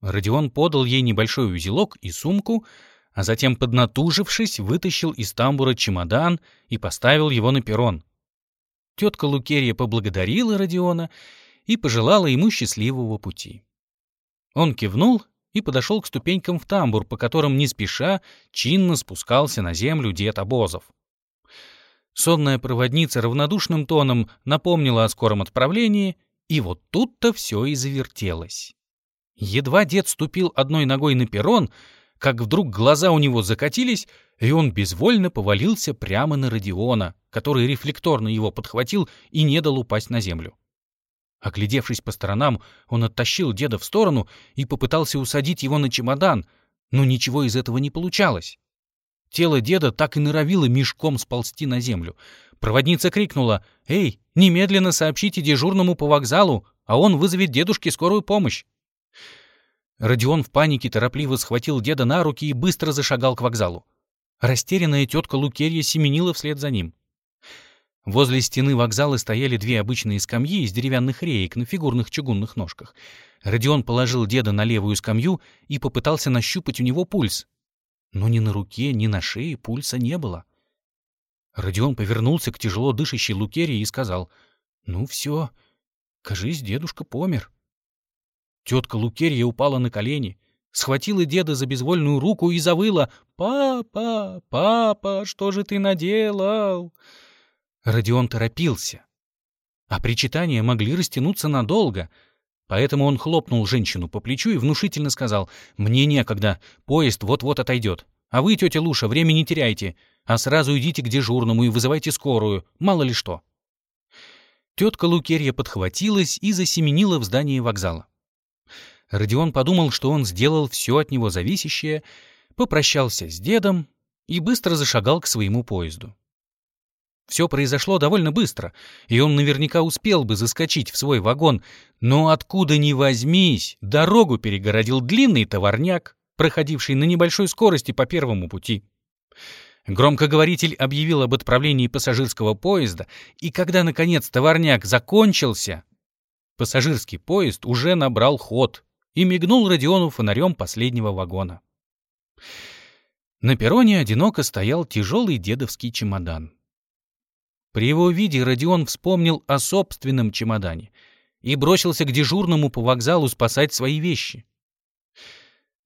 S1: Родион подал ей небольшой узелок и сумку, а затем, поднатужившись, вытащил из тамбура чемодан и поставил его на перрон. Тетка Лукерья поблагодарила Родиона и пожелала ему счастливого пути. Он кивнул и подошел к ступенькам в тамбур, по которым не спеша чинно спускался на землю дед Обозов. Сонная проводница равнодушным тоном напомнила о скором отправлении, и вот тут-то все и завертелось. Едва дед ступил одной ногой на перрон, как вдруг глаза у него закатились, и он безвольно повалился прямо на Родиона, который рефлекторно его подхватил и не дал упасть на землю. Оглядевшись по сторонам, он оттащил деда в сторону и попытался усадить его на чемодан, но ничего из этого не получалось. Тело деда так и норовило мешком сползти на землю. Проводница крикнула «Эй, немедленно сообщите дежурному по вокзалу, а он вызовет дедушке скорую помощь». Родион в панике торопливо схватил деда на руки и быстро зашагал к вокзалу. Растерянная тетка Лукерья семенила вслед за ним. Возле стены вокзала стояли две обычные скамьи из деревянных реек на фигурных чугунных ножках. Родион положил деда на левую скамью и попытался нащупать у него пульс. Но ни на руке, ни на шее пульса не было. Родион повернулся к тяжело дышащей Лукерии и сказал, «Ну все, кажись, дедушка помер». Тетка Лукерья упала на колени, схватила деда за безвольную руку и завыла «Папа, папа, что же ты наделал?» Родион торопился. А причитания могли растянуться надолго, поэтому он хлопнул женщину по плечу и внушительно сказал «Мне некогда, поезд вот-вот отойдет. А вы, тетя Луша, время не теряйте, а сразу идите к дежурному и вызывайте скорую, мало ли что». Тетка Лукерья подхватилась и засеменила в здание вокзала. Родион подумал, что он сделал все от него зависящее, попрощался с дедом и быстро зашагал к своему поезду. Все произошло довольно быстро, и он наверняка успел бы заскочить в свой вагон, но откуда ни возьмись, дорогу перегородил длинный товарняк, проходивший на небольшой скорости по первому пути. Громкоговоритель объявил об отправлении пассажирского поезда, и когда, наконец, товарняк закончился, пассажирский поезд уже набрал ход и мигнул Родиону фонарем последнего вагона. На перроне одиноко стоял тяжелый дедовский чемодан. При его виде Родион вспомнил о собственном чемодане и бросился к дежурному по вокзалу спасать свои вещи.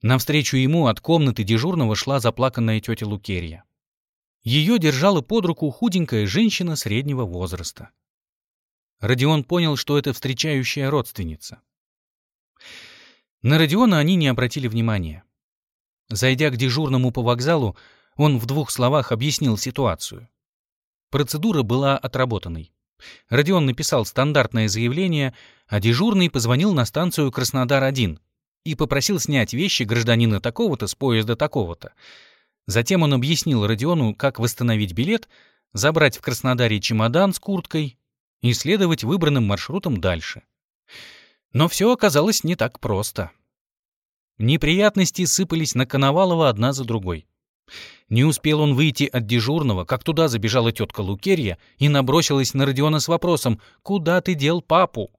S1: Навстречу ему от комнаты дежурного шла заплаканная тетя Лукерья. Ее держала под руку худенькая женщина среднего возраста. Родион понял, что это встречающая родственница. На Родиона они не обратили внимания. Зайдя к дежурному по вокзалу, он в двух словах объяснил ситуацию. Процедура была отработанной. Родион написал стандартное заявление, а дежурный позвонил на станцию Краснодар-1 и попросил снять вещи гражданина такого-то с поезда такого-то. Затем он объяснил Родиону, как восстановить билет, забрать в Краснодаре чемодан с курткой и следовать выбранным маршрутом дальше. Но все оказалось не так просто. Неприятности сыпались на Коновалова одна за другой. Не успел он выйти от дежурного, как туда забежала тетка Лукерья и набросилась на Родиона с вопросом «Куда ты дел папу?».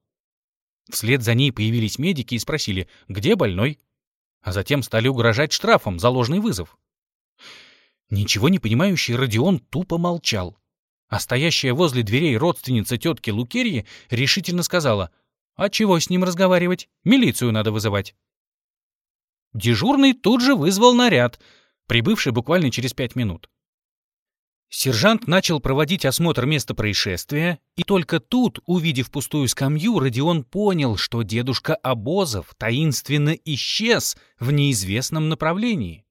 S1: Вслед за ней появились медики и спросили «Где больной?», а затем стали угрожать штрафом за ложный вызов. Ничего не понимающий Родион тупо молчал, а стоящая возле дверей родственница тетки Лукерьи решительно сказала «А чего с ним разговаривать? Милицию надо вызывать». Дежурный тут же вызвал наряд — прибывший буквально через пять минут. Сержант начал проводить осмотр места происшествия, и только тут, увидев пустую скамью, Родион понял, что дедушка Обозов таинственно исчез в неизвестном направлении.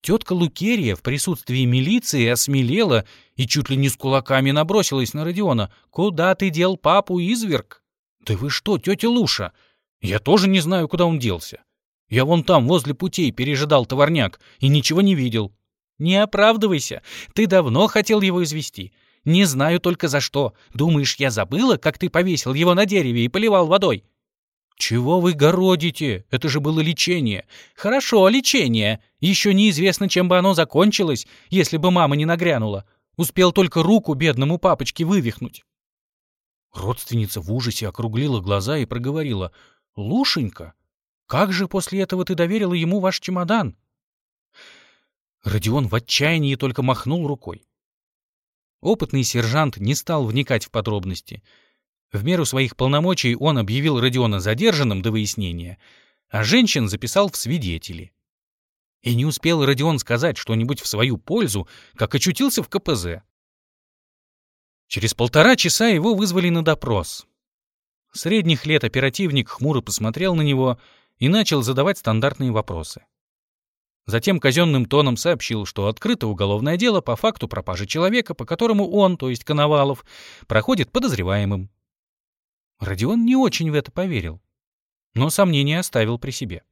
S1: Тетка Лукерия в присутствии милиции осмелела и чуть ли не с кулаками набросилась на Родиона. «Куда ты дел папу, изверг?» «Да вы что, тетя Луша? Я тоже не знаю, куда он делся. Я вон там, возле путей, пережидал товарняк и ничего не видел. Не оправдывайся, ты давно хотел его извести. Не знаю только за что. Думаешь, я забыла, как ты повесил его на дереве и поливал водой? Чего вы городите? Это же было лечение. Хорошо, лечение. Еще неизвестно, чем бы оно закончилось, если бы мама не нагрянула. Успел только руку бедному папочке вывихнуть. Родственница в ужасе округлила глаза и проговорила. «Лушенька, как же после этого ты доверила ему ваш чемодан?» Родион в отчаянии только махнул рукой. Опытный сержант не стал вникать в подробности. В меру своих полномочий он объявил Родиона задержанным до выяснения, а женщин записал в свидетели. И не успел Родион сказать что-нибудь в свою пользу, как очутился в КПЗ. Через полтора часа его вызвали на допрос. Средних лет оперативник хмуро посмотрел на него — и начал задавать стандартные вопросы. Затем казенным тоном сообщил, что открыто уголовное дело по факту пропажи человека, по которому он, то есть Коновалов, проходит подозреваемым. Родион не очень в это поверил, но сомнения оставил при себе.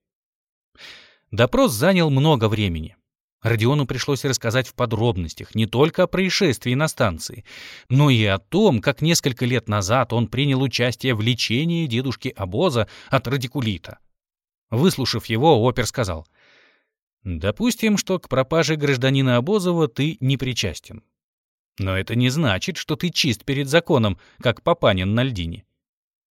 S1: Допрос занял много времени. Родиону пришлось рассказать в подробностях не только о происшествии на станции, но и о том, как несколько лет назад он принял участие в лечении дедушки Обоза от радикулита. Выслушав его, опер сказал, «Допустим, что к пропаже гражданина Обозова ты не причастен. Но это не значит, что ты чист перед законом, как Папанин на льдине.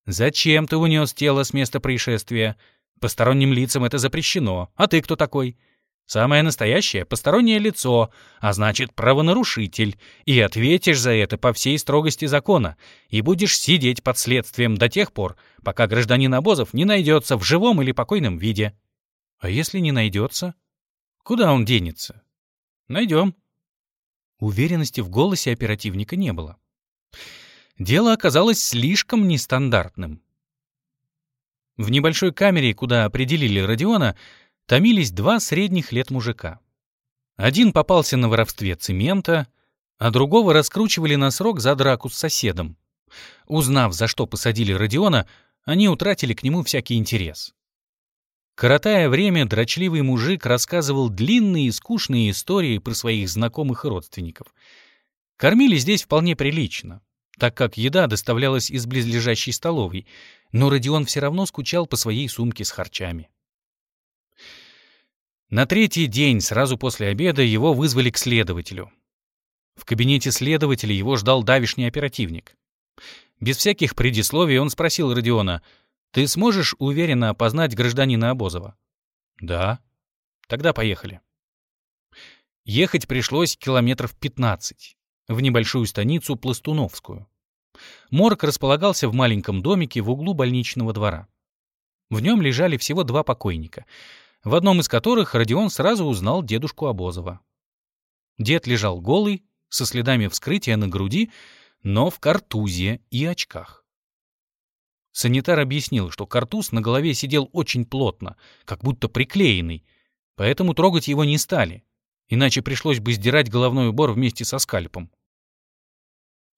S1: Зачем ты унес тело с места происшествия? Посторонним лицам это запрещено. А ты кто такой?» Самое настоящее — постороннее лицо, а значит, правонарушитель, и ответишь за это по всей строгости закона, и будешь сидеть под следствием до тех пор, пока гражданин Обозов не найдется в живом или покойном виде. А если не найдется? Куда он денется? Найдем. Уверенности в голосе оперативника не было. Дело оказалось слишком нестандартным. В небольшой камере, куда определили Родиона, томились два средних лет мужика. Один попался на воровстве цемента, а другого раскручивали на срок за драку с соседом. Узнав, за что посадили Родиона, они утратили к нему всякий интерес. Коротая время, дрочливый мужик рассказывал длинные и скучные истории про своих знакомых и родственников. Кормили здесь вполне прилично, так как еда доставлялась из близлежащей столовой, но Родион все равно скучал по своей сумке с харчами. На третий день, сразу после обеда, его вызвали к следователю. В кабинете следователя его ждал давишний оперативник. Без всяких предисловий он спросил Родиона, «Ты сможешь уверенно опознать гражданина Обозова?» «Да». «Тогда поехали». Ехать пришлось километров 15 в небольшую станицу Пластуновскую. Морг располагался в маленьком домике в углу больничного двора. В нем лежали всего два покойника, в одном из которых Родион сразу узнал дедушку Обозова. Дед лежал голый, со следами вскрытия на груди, но в картузе и очках. Санитар объяснил, что картуз на голове сидел очень плотно, как будто приклеенный, поэтому трогать его не стали, иначе пришлось бы сдирать головной убор вместе со скальпом.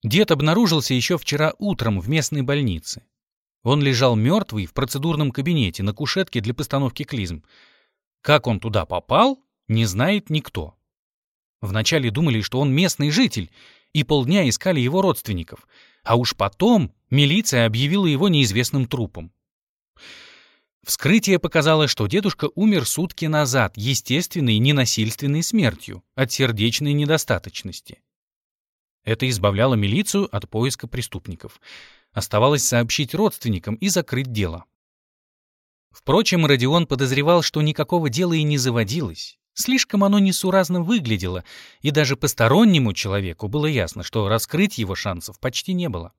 S1: Дед обнаружился еще вчера утром в местной больнице. Он лежал мертвый в процедурном кабинете на кушетке для постановки клизм. Как он туда попал, не знает никто. Вначале думали, что он местный житель, и полдня искали его родственников, а уж потом милиция объявила его неизвестным трупом. Вскрытие показало, что дедушка умер сутки назад естественной ненасильственной смертью от сердечной недостаточности. Это избавляло милицию от поиска преступников. Оставалось сообщить родственникам и закрыть дело. Впрочем, Родион подозревал, что никакого дела и не заводилось. Слишком оно несуразно выглядело, и даже постороннему человеку было ясно, что раскрыть его шансов почти не было.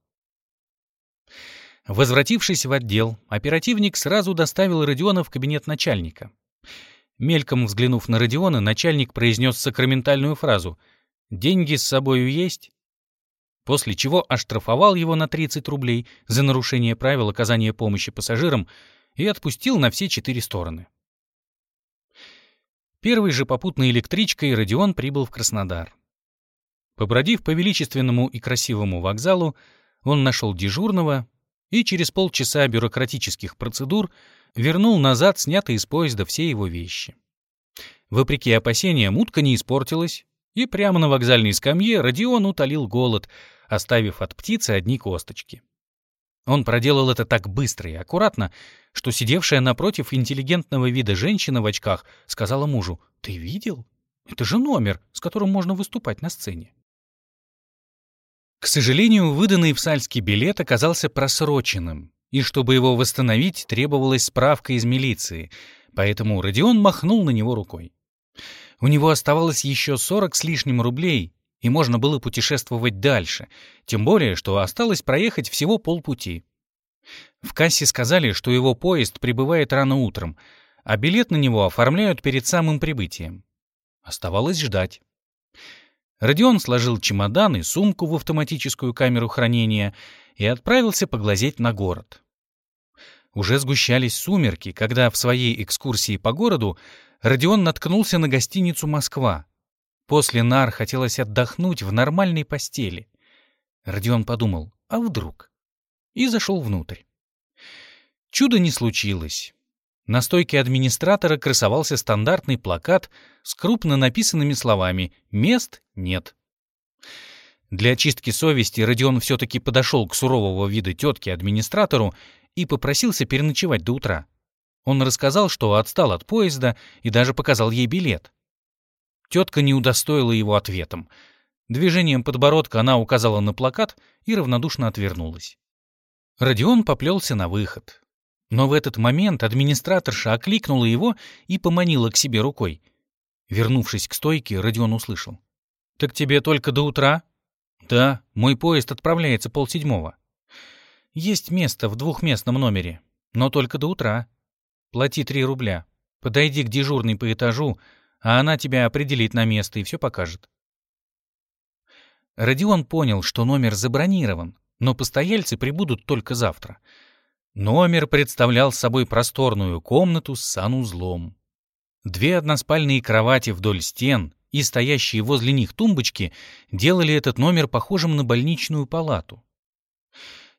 S1: Возвратившись в отдел, оперативник сразу доставил Родиона в кабинет начальника. Мельком взглянув на Родиона, начальник произнес сакраментальную фразу «Деньги с собою есть?» После чего оштрафовал его на 30 рублей за нарушение правил оказания помощи пассажирам и отпустил на все четыре стороны. Первой же попутной электричкой Родион прибыл в Краснодар. Побродив по величественному и красивому вокзалу, он нашел дежурного и через полчаса бюрократических процедур вернул назад снятые из поезда все его вещи. Вопреки опасениям, утка не испортилась, и прямо на вокзальной скамье Родион утолил голод, оставив от птицы одни косточки. Он проделал это так быстро и аккуратно, что сидевшая напротив интеллигентного вида женщина в очках сказала мужу, «Ты видел? Это же номер, с которым можно выступать на сцене». К сожалению, выданный в Сальский билет оказался просроченным, и чтобы его восстановить, требовалась справка из милиции, поэтому Родион махнул на него рукой. У него оставалось еще 40 с лишним рублей, и можно было путешествовать дальше, тем более, что осталось проехать всего полпути. В кассе сказали, что его поезд прибывает рано утром, а билет на него оформляют перед самым прибытием. Оставалось ждать. Родион сложил чемодан и сумку в автоматическую камеру хранения и отправился поглазеть на город. Уже сгущались сумерки, когда в своей экскурсии по городу Родион наткнулся на гостиницу «Москва», После нар хотелось отдохнуть в нормальной постели. Родион подумал, а вдруг? И зашел внутрь. Чудо не случилось. На стойке администратора красовался стандартный плакат с крупно написанными словами «Мест нет». Для очистки совести Родион все-таки подошел к сурового вида тетке администратору и попросился переночевать до утра. Он рассказал, что отстал от поезда и даже показал ей билет. Тетка не удостоила его ответом. Движением подбородка она указала на плакат и равнодушно отвернулась. Родион поплелся на выход. Но в этот момент администраторша окликнула его и поманила к себе рукой. Вернувшись к стойке, Родион услышал. «Так тебе только до утра?» «Да, мой поезд отправляется полседьмого». «Есть место в двухместном номере, но только до утра. Плати три рубля. Подойди к дежурной по этажу, а она тебя определит на место и все покажет. Родион понял, что номер забронирован, но постояльцы прибудут только завтра. Номер представлял собой просторную комнату с санузлом. Две односпальные кровати вдоль стен и стоящие возле них тумбочки делали этот номер похожим на больничную палату.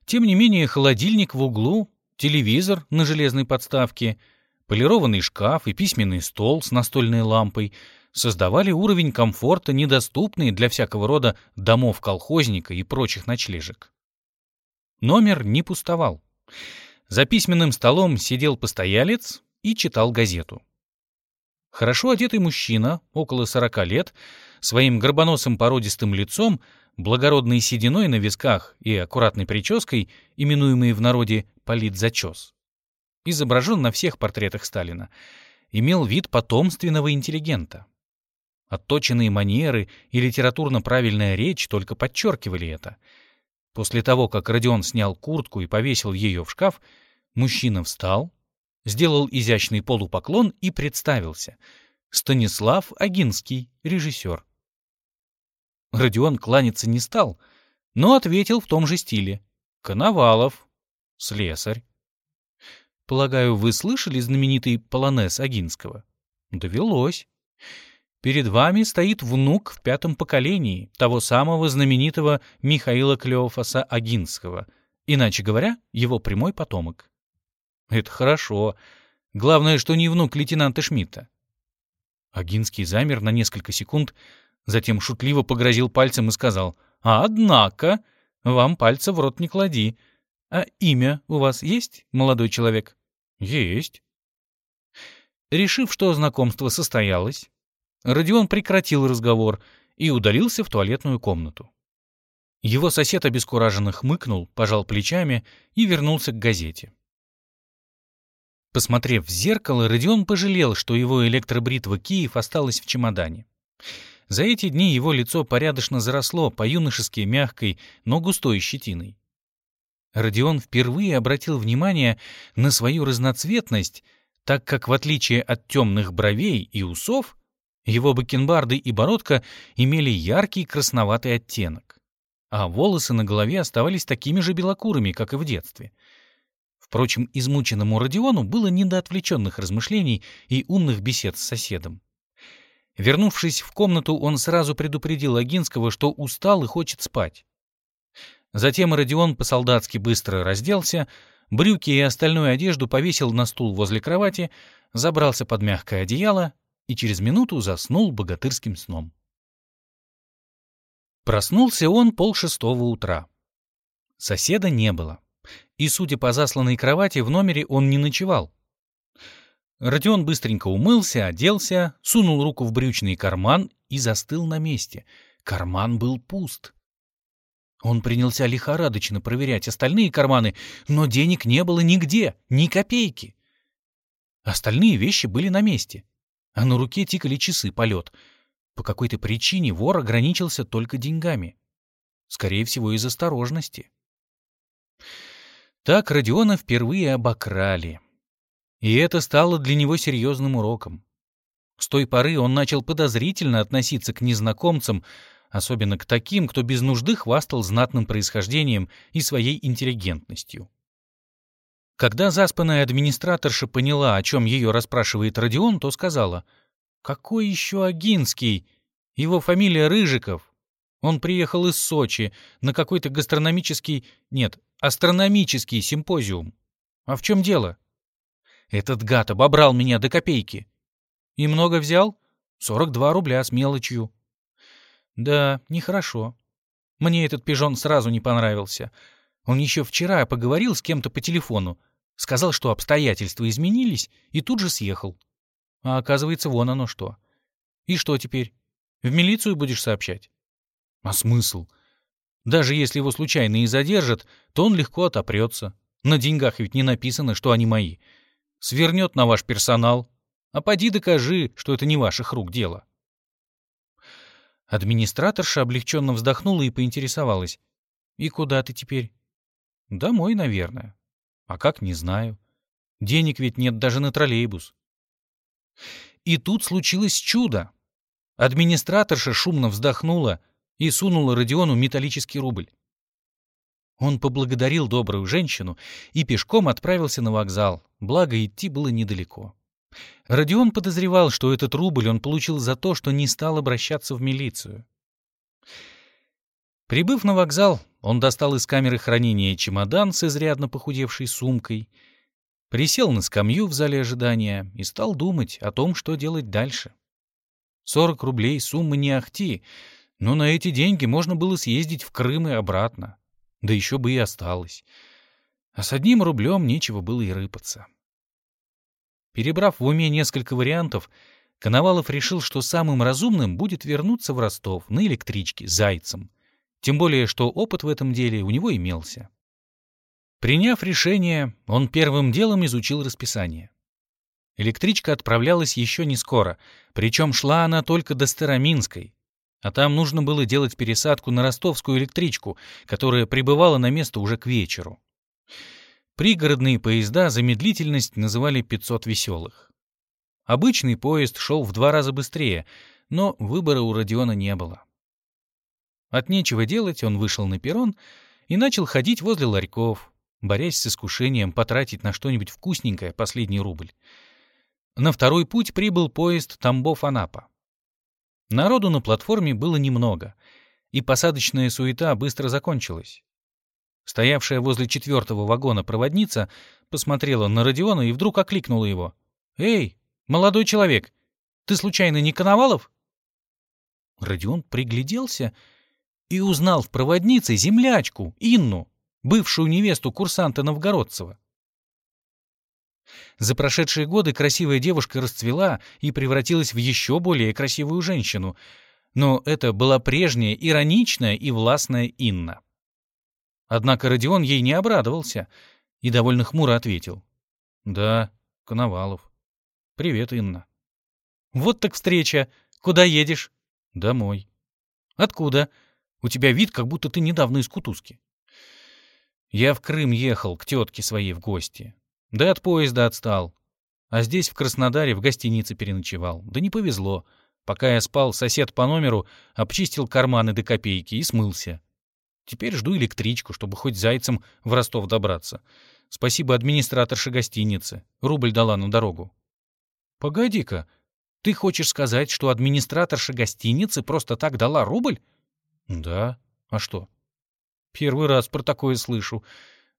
S1: Тем не менее, холодильник в углу, телевизор на железной подставке — Полированный шкаф и письменный стол с настольной лампой создавали уровень комфорта, недоступный для всякого рода домов колхозника и прочих ночлежек. Номер не пустовал. За письменным столом сидел постоялец и читал газету. Хорошо одетый мужчина, около сорока лет, своим горбоносым породистым лицом, благородной сединой на висках и аккуратной прической, именуемой в народе политзачес, изображен на всех портретах Сталина, имел вид потомственного интеллигента. Отточенные манеры и литературно правильная речь только подчеркивали это. После того, как Родион снял куртку и повесил ее в шкаф, мужчина встал, сделал изящный полупоклон и представился. Станислав Агинский, режиссер. Родион кланяться не стал, но ответил в том же стиле. «Коновалов, слесарь». Полагаю, вы слышали знаменитый полонез Агинского? Довелось. Перед вами стоит внук в пятом поколении того самого знаменитого Михаила Клеофаса Агинского, иначе говоря, его прямой потомок. Это хорошо. Главное, что не внук лейтенанта Шмидта. Агинский замер на несколько секунд, затем шутливо погрозил пальцем и сказал, «А однако, вам пальца в рот не клади. А имя у вас есть, молодой человек?» «Есть». Решив, что знакомство состоялось, Родион прекратил разговор и удалился в туалетную комнату. Его сосед обескураженно хмыкнул, пожал плечами и вернулся к газете. Посмотрев в зеркало, Родион пожалел, что его электробритва Киев осталась в чемодане. За эти дни его лицо порядочно заросло по-юношески мягкой, но густой щетиной. Родион впервые обратил внимание на свою разноцветность, так как, в отличие от темных бровей и усов, его бакенбарды и бородка имели яркий красноватый оттенок, а волосы на голове оставались такими же белокурыми, как и в детстве. Впрочем, измученному Родиону было не до отвлеченных размышлений и умных бесед с соседом. Вернувшись в комнату, он сразу предупредил Агинского, что устал и хочет спать. Затем Родион по-солдатски быстро разделся, брюки и остальную одежду повесил на стул возле кровати, забрался под мягкое одеяло и через минуту заснул богатырским сном. Проснулся он полшестого утра. Соседа не было, и, судя по засланной кровати, в номере он не ночевал. Родион быстренько умылся, оделся, сунул руку в брючный карман и застыл на месте. Карман был пуст. Он принялся лихорадочно проверять остальные карманы, но денег не было нигде, ни копейки. Остальные вещи были на месте а на руке тикали часы полет. По какой-то причине вор ограничился только деньгами. Скорее всего, из осторожности. Так Родиона впервые обокрали. И это стало для него серьезным уроком. С той поры он начал подозрительно относиться к незнакомцам, особенно к таким, кто без нужды хвастал знатным происхождением и своей интеллигентностью. Когда заспанная администраторша поняла, о чем ее расспрашивает Родион, то сказала, «Какой еще Агинский? Его фамилия Рыжиков. Он приехал из Сочи на какой-то гастрономический, нет, астрономический симпозиум. А в чем дело? Этот гад обобрал меня до копейки. И много взял? 42 рубля с мелочью. Да, нехорошо. Мне этот пижон сразу не понравился. Он еще вчера поговорил с кем-то по телефону, Сказал, что обстоятельства изменились, и тут же съехал. А оказывается, вон оно что. И что теперь? В милицию будешь сообщать? А смысл? Даже если его случайно и задержат, то он легко отопрется. На деньгах ведь не написано, что они мои. Свернет на ваш персонал. А поди докажи, что это не ваших рук дело. Администраторша облегченно вздохнула и поинтересовалась. «И куда ты теперь?» «Домой, наверное». А как, не знаю. Денег ведь нет даже на троллейбус. И тут случилось чудо. Администраторша шумно вздохнула и сунула Родиону металлический рубль. Он поблагодарил добрую женщину и пешком отправился на вокзал, благо идти было недалеко. Родион подозревал, что этот рубль он получил за то, что не стал обращаться в милицию. Прибыв на вокзал, он достал из камеры хранения чемодан с изрядно похудевшей сумкой, присел на скамью в зале ожидания и стал думать о том, что делать дальше. 40 рублей сумма не ахти, но на эти деньги можно было съездить в Крым и обратно. Да еще бы и осталось. А с одним рублем нечего было и рыпаться. Перебрав в уме несколько вариантов, Коновалов решил, что самым разумным будет вернуться в Ростов на электричке зайцем — тем более, что опыт в этом деле у него имелся. Приняв решение, он первым делом изучил расписание. Электричка отправлялась еще не скоро, причем шла она только до Староминской. а там нужно было делать пересадку на ростовскую электричку, которая прибывала на место уже к вечеру. Пригородные поезда за медлительность называли 500 веселых. Обычный поезд шел в два раза быстрее, но выбора у Родиона не было. От нечего делать он вышел на перрон и начал ходить возле ларьков, борясь с искушением потратить на что-нибудь вкусненькое последний рубль. На второй путь прибыл поезд Тамбов-Анапа. Народу на платформе было немного, и посадочная суета быстро закончилась. Стоявшая возле четвертого вагона проводница посмотрела на Родиона и вдруг окликнула его. «Эй, молодой человек, ты случайно не Коновалов?» Родион пригляделся и узнал в проводнице землячку Инну, бывшую невесту курсанта Новгородцева. За прошедшие годы красивая девушка расцвела и превратилась в еще более красивую женщину, но это была прежняя, ироничная и властная Инна. Однако Родион ей не обрадовался и довольно хмуро ответил. «Да, Коновалов. Привет, Инна». «Вот так встреча. Куда едешь?» «Домой». «Откуда? У тебя вид, как будто ты недавно из Кутузки». «Я в Крым ехал к тетке своей в гости. Да от поезда отстал. А здесь, в Краснодаре, в гостинице переночевал. Да не повезло. Пока я спал, сосед по номеру обчистил карманы до копейки и смылся. Теперь жду электричку, чтобы хоть зайцем в Ростов добраться. Спасибо администраторше гостиницы. Рубль дала на дорогу. Погоди-ка, ты хочешь сказать, что администраторша гостиницы просто так дала рубль? Да. А что? Первый раз про такое слышу.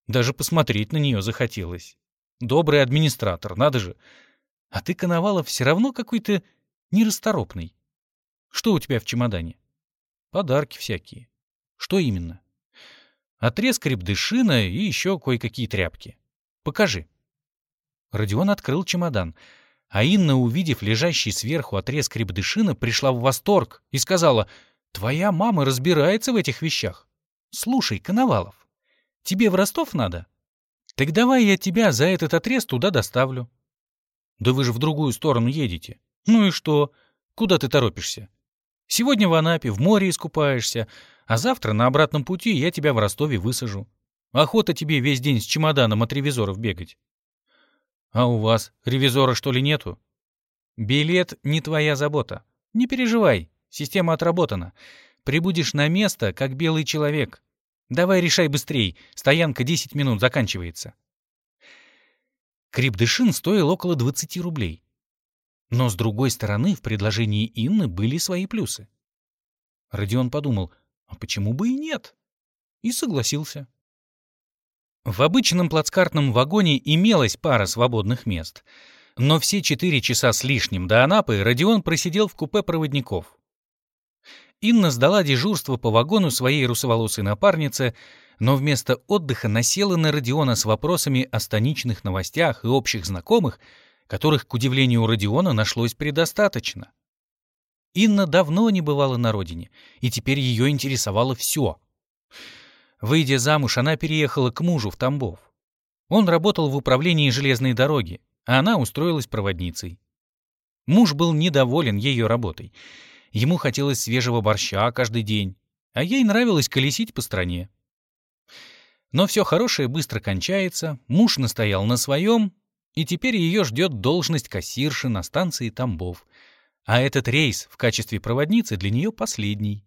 S1: Даже посмотреть на нее захотелось. Добрый администратор, надо же. А ты, Коновалов, все равно какой-то нерасторопный. Что у тебя в чемодане? Подарки всякие. Что именно? Отрез крепдышина и еще кое-какие тряпки. Покажи. Родион открыл чемодан, а Инна, увидев лежащий сверху отрез крепдышина, пришла в восторг и сказала, «Твоя мама разбирается в этих вещах. Слушай, Коновалов, тебе в Ростов надо? Так давай я тебя за этот отрез туда доставлю. Да вы же в другую сторону едете. Ну и что? Куда ты торопишься? Сегодня в Анапе, в море искупаешься, а завтра на обратном пути я тебя в Ростове высажу. Охота тебе весь день с чемоданом от ревизоров бегать. А у вас ревизора что ли нету? Билет не твоя забота. Не переживай, система отработана. Прибудешь на место, как белый человек. Давай решай быстрей, стоянка 10 минут заканчивается. Крипдышин стоил около 20 рублей. Но с другой стороны, в предложении Инны были свои плюсы. Родион подумал, а почему бы и нет? И согласился. В обычном плацкартном вагоне имелась пара свободных мест, но все четыре часа с лишним до Анапы Родион просидел в купе проводников. Инна сдала дежурство по вагону своей русоволосой напарнице, но вместо отдыха насела на Родиона с вопросами о станичных новостях и общих знакомых, которых, к удивлению Родиона, нашлось предостаточно. Инна давно не бывала на родине, и теперь ее интересовало все. Выйдя замуж, она переехала к мужу в Тамбов. Он работал в управлении железной дороги, а она устроилась проводницей. Муж был недоволен ее работой — Ему хотелось свежего борща каждый день, а ей нравилось колесить по стране. Но все хорошее быстро кончается, муж настоял на своем, и теперь ее ждет должность кассирши на станции Тамбов. А этот рейс в качестве проводницы для нее последний.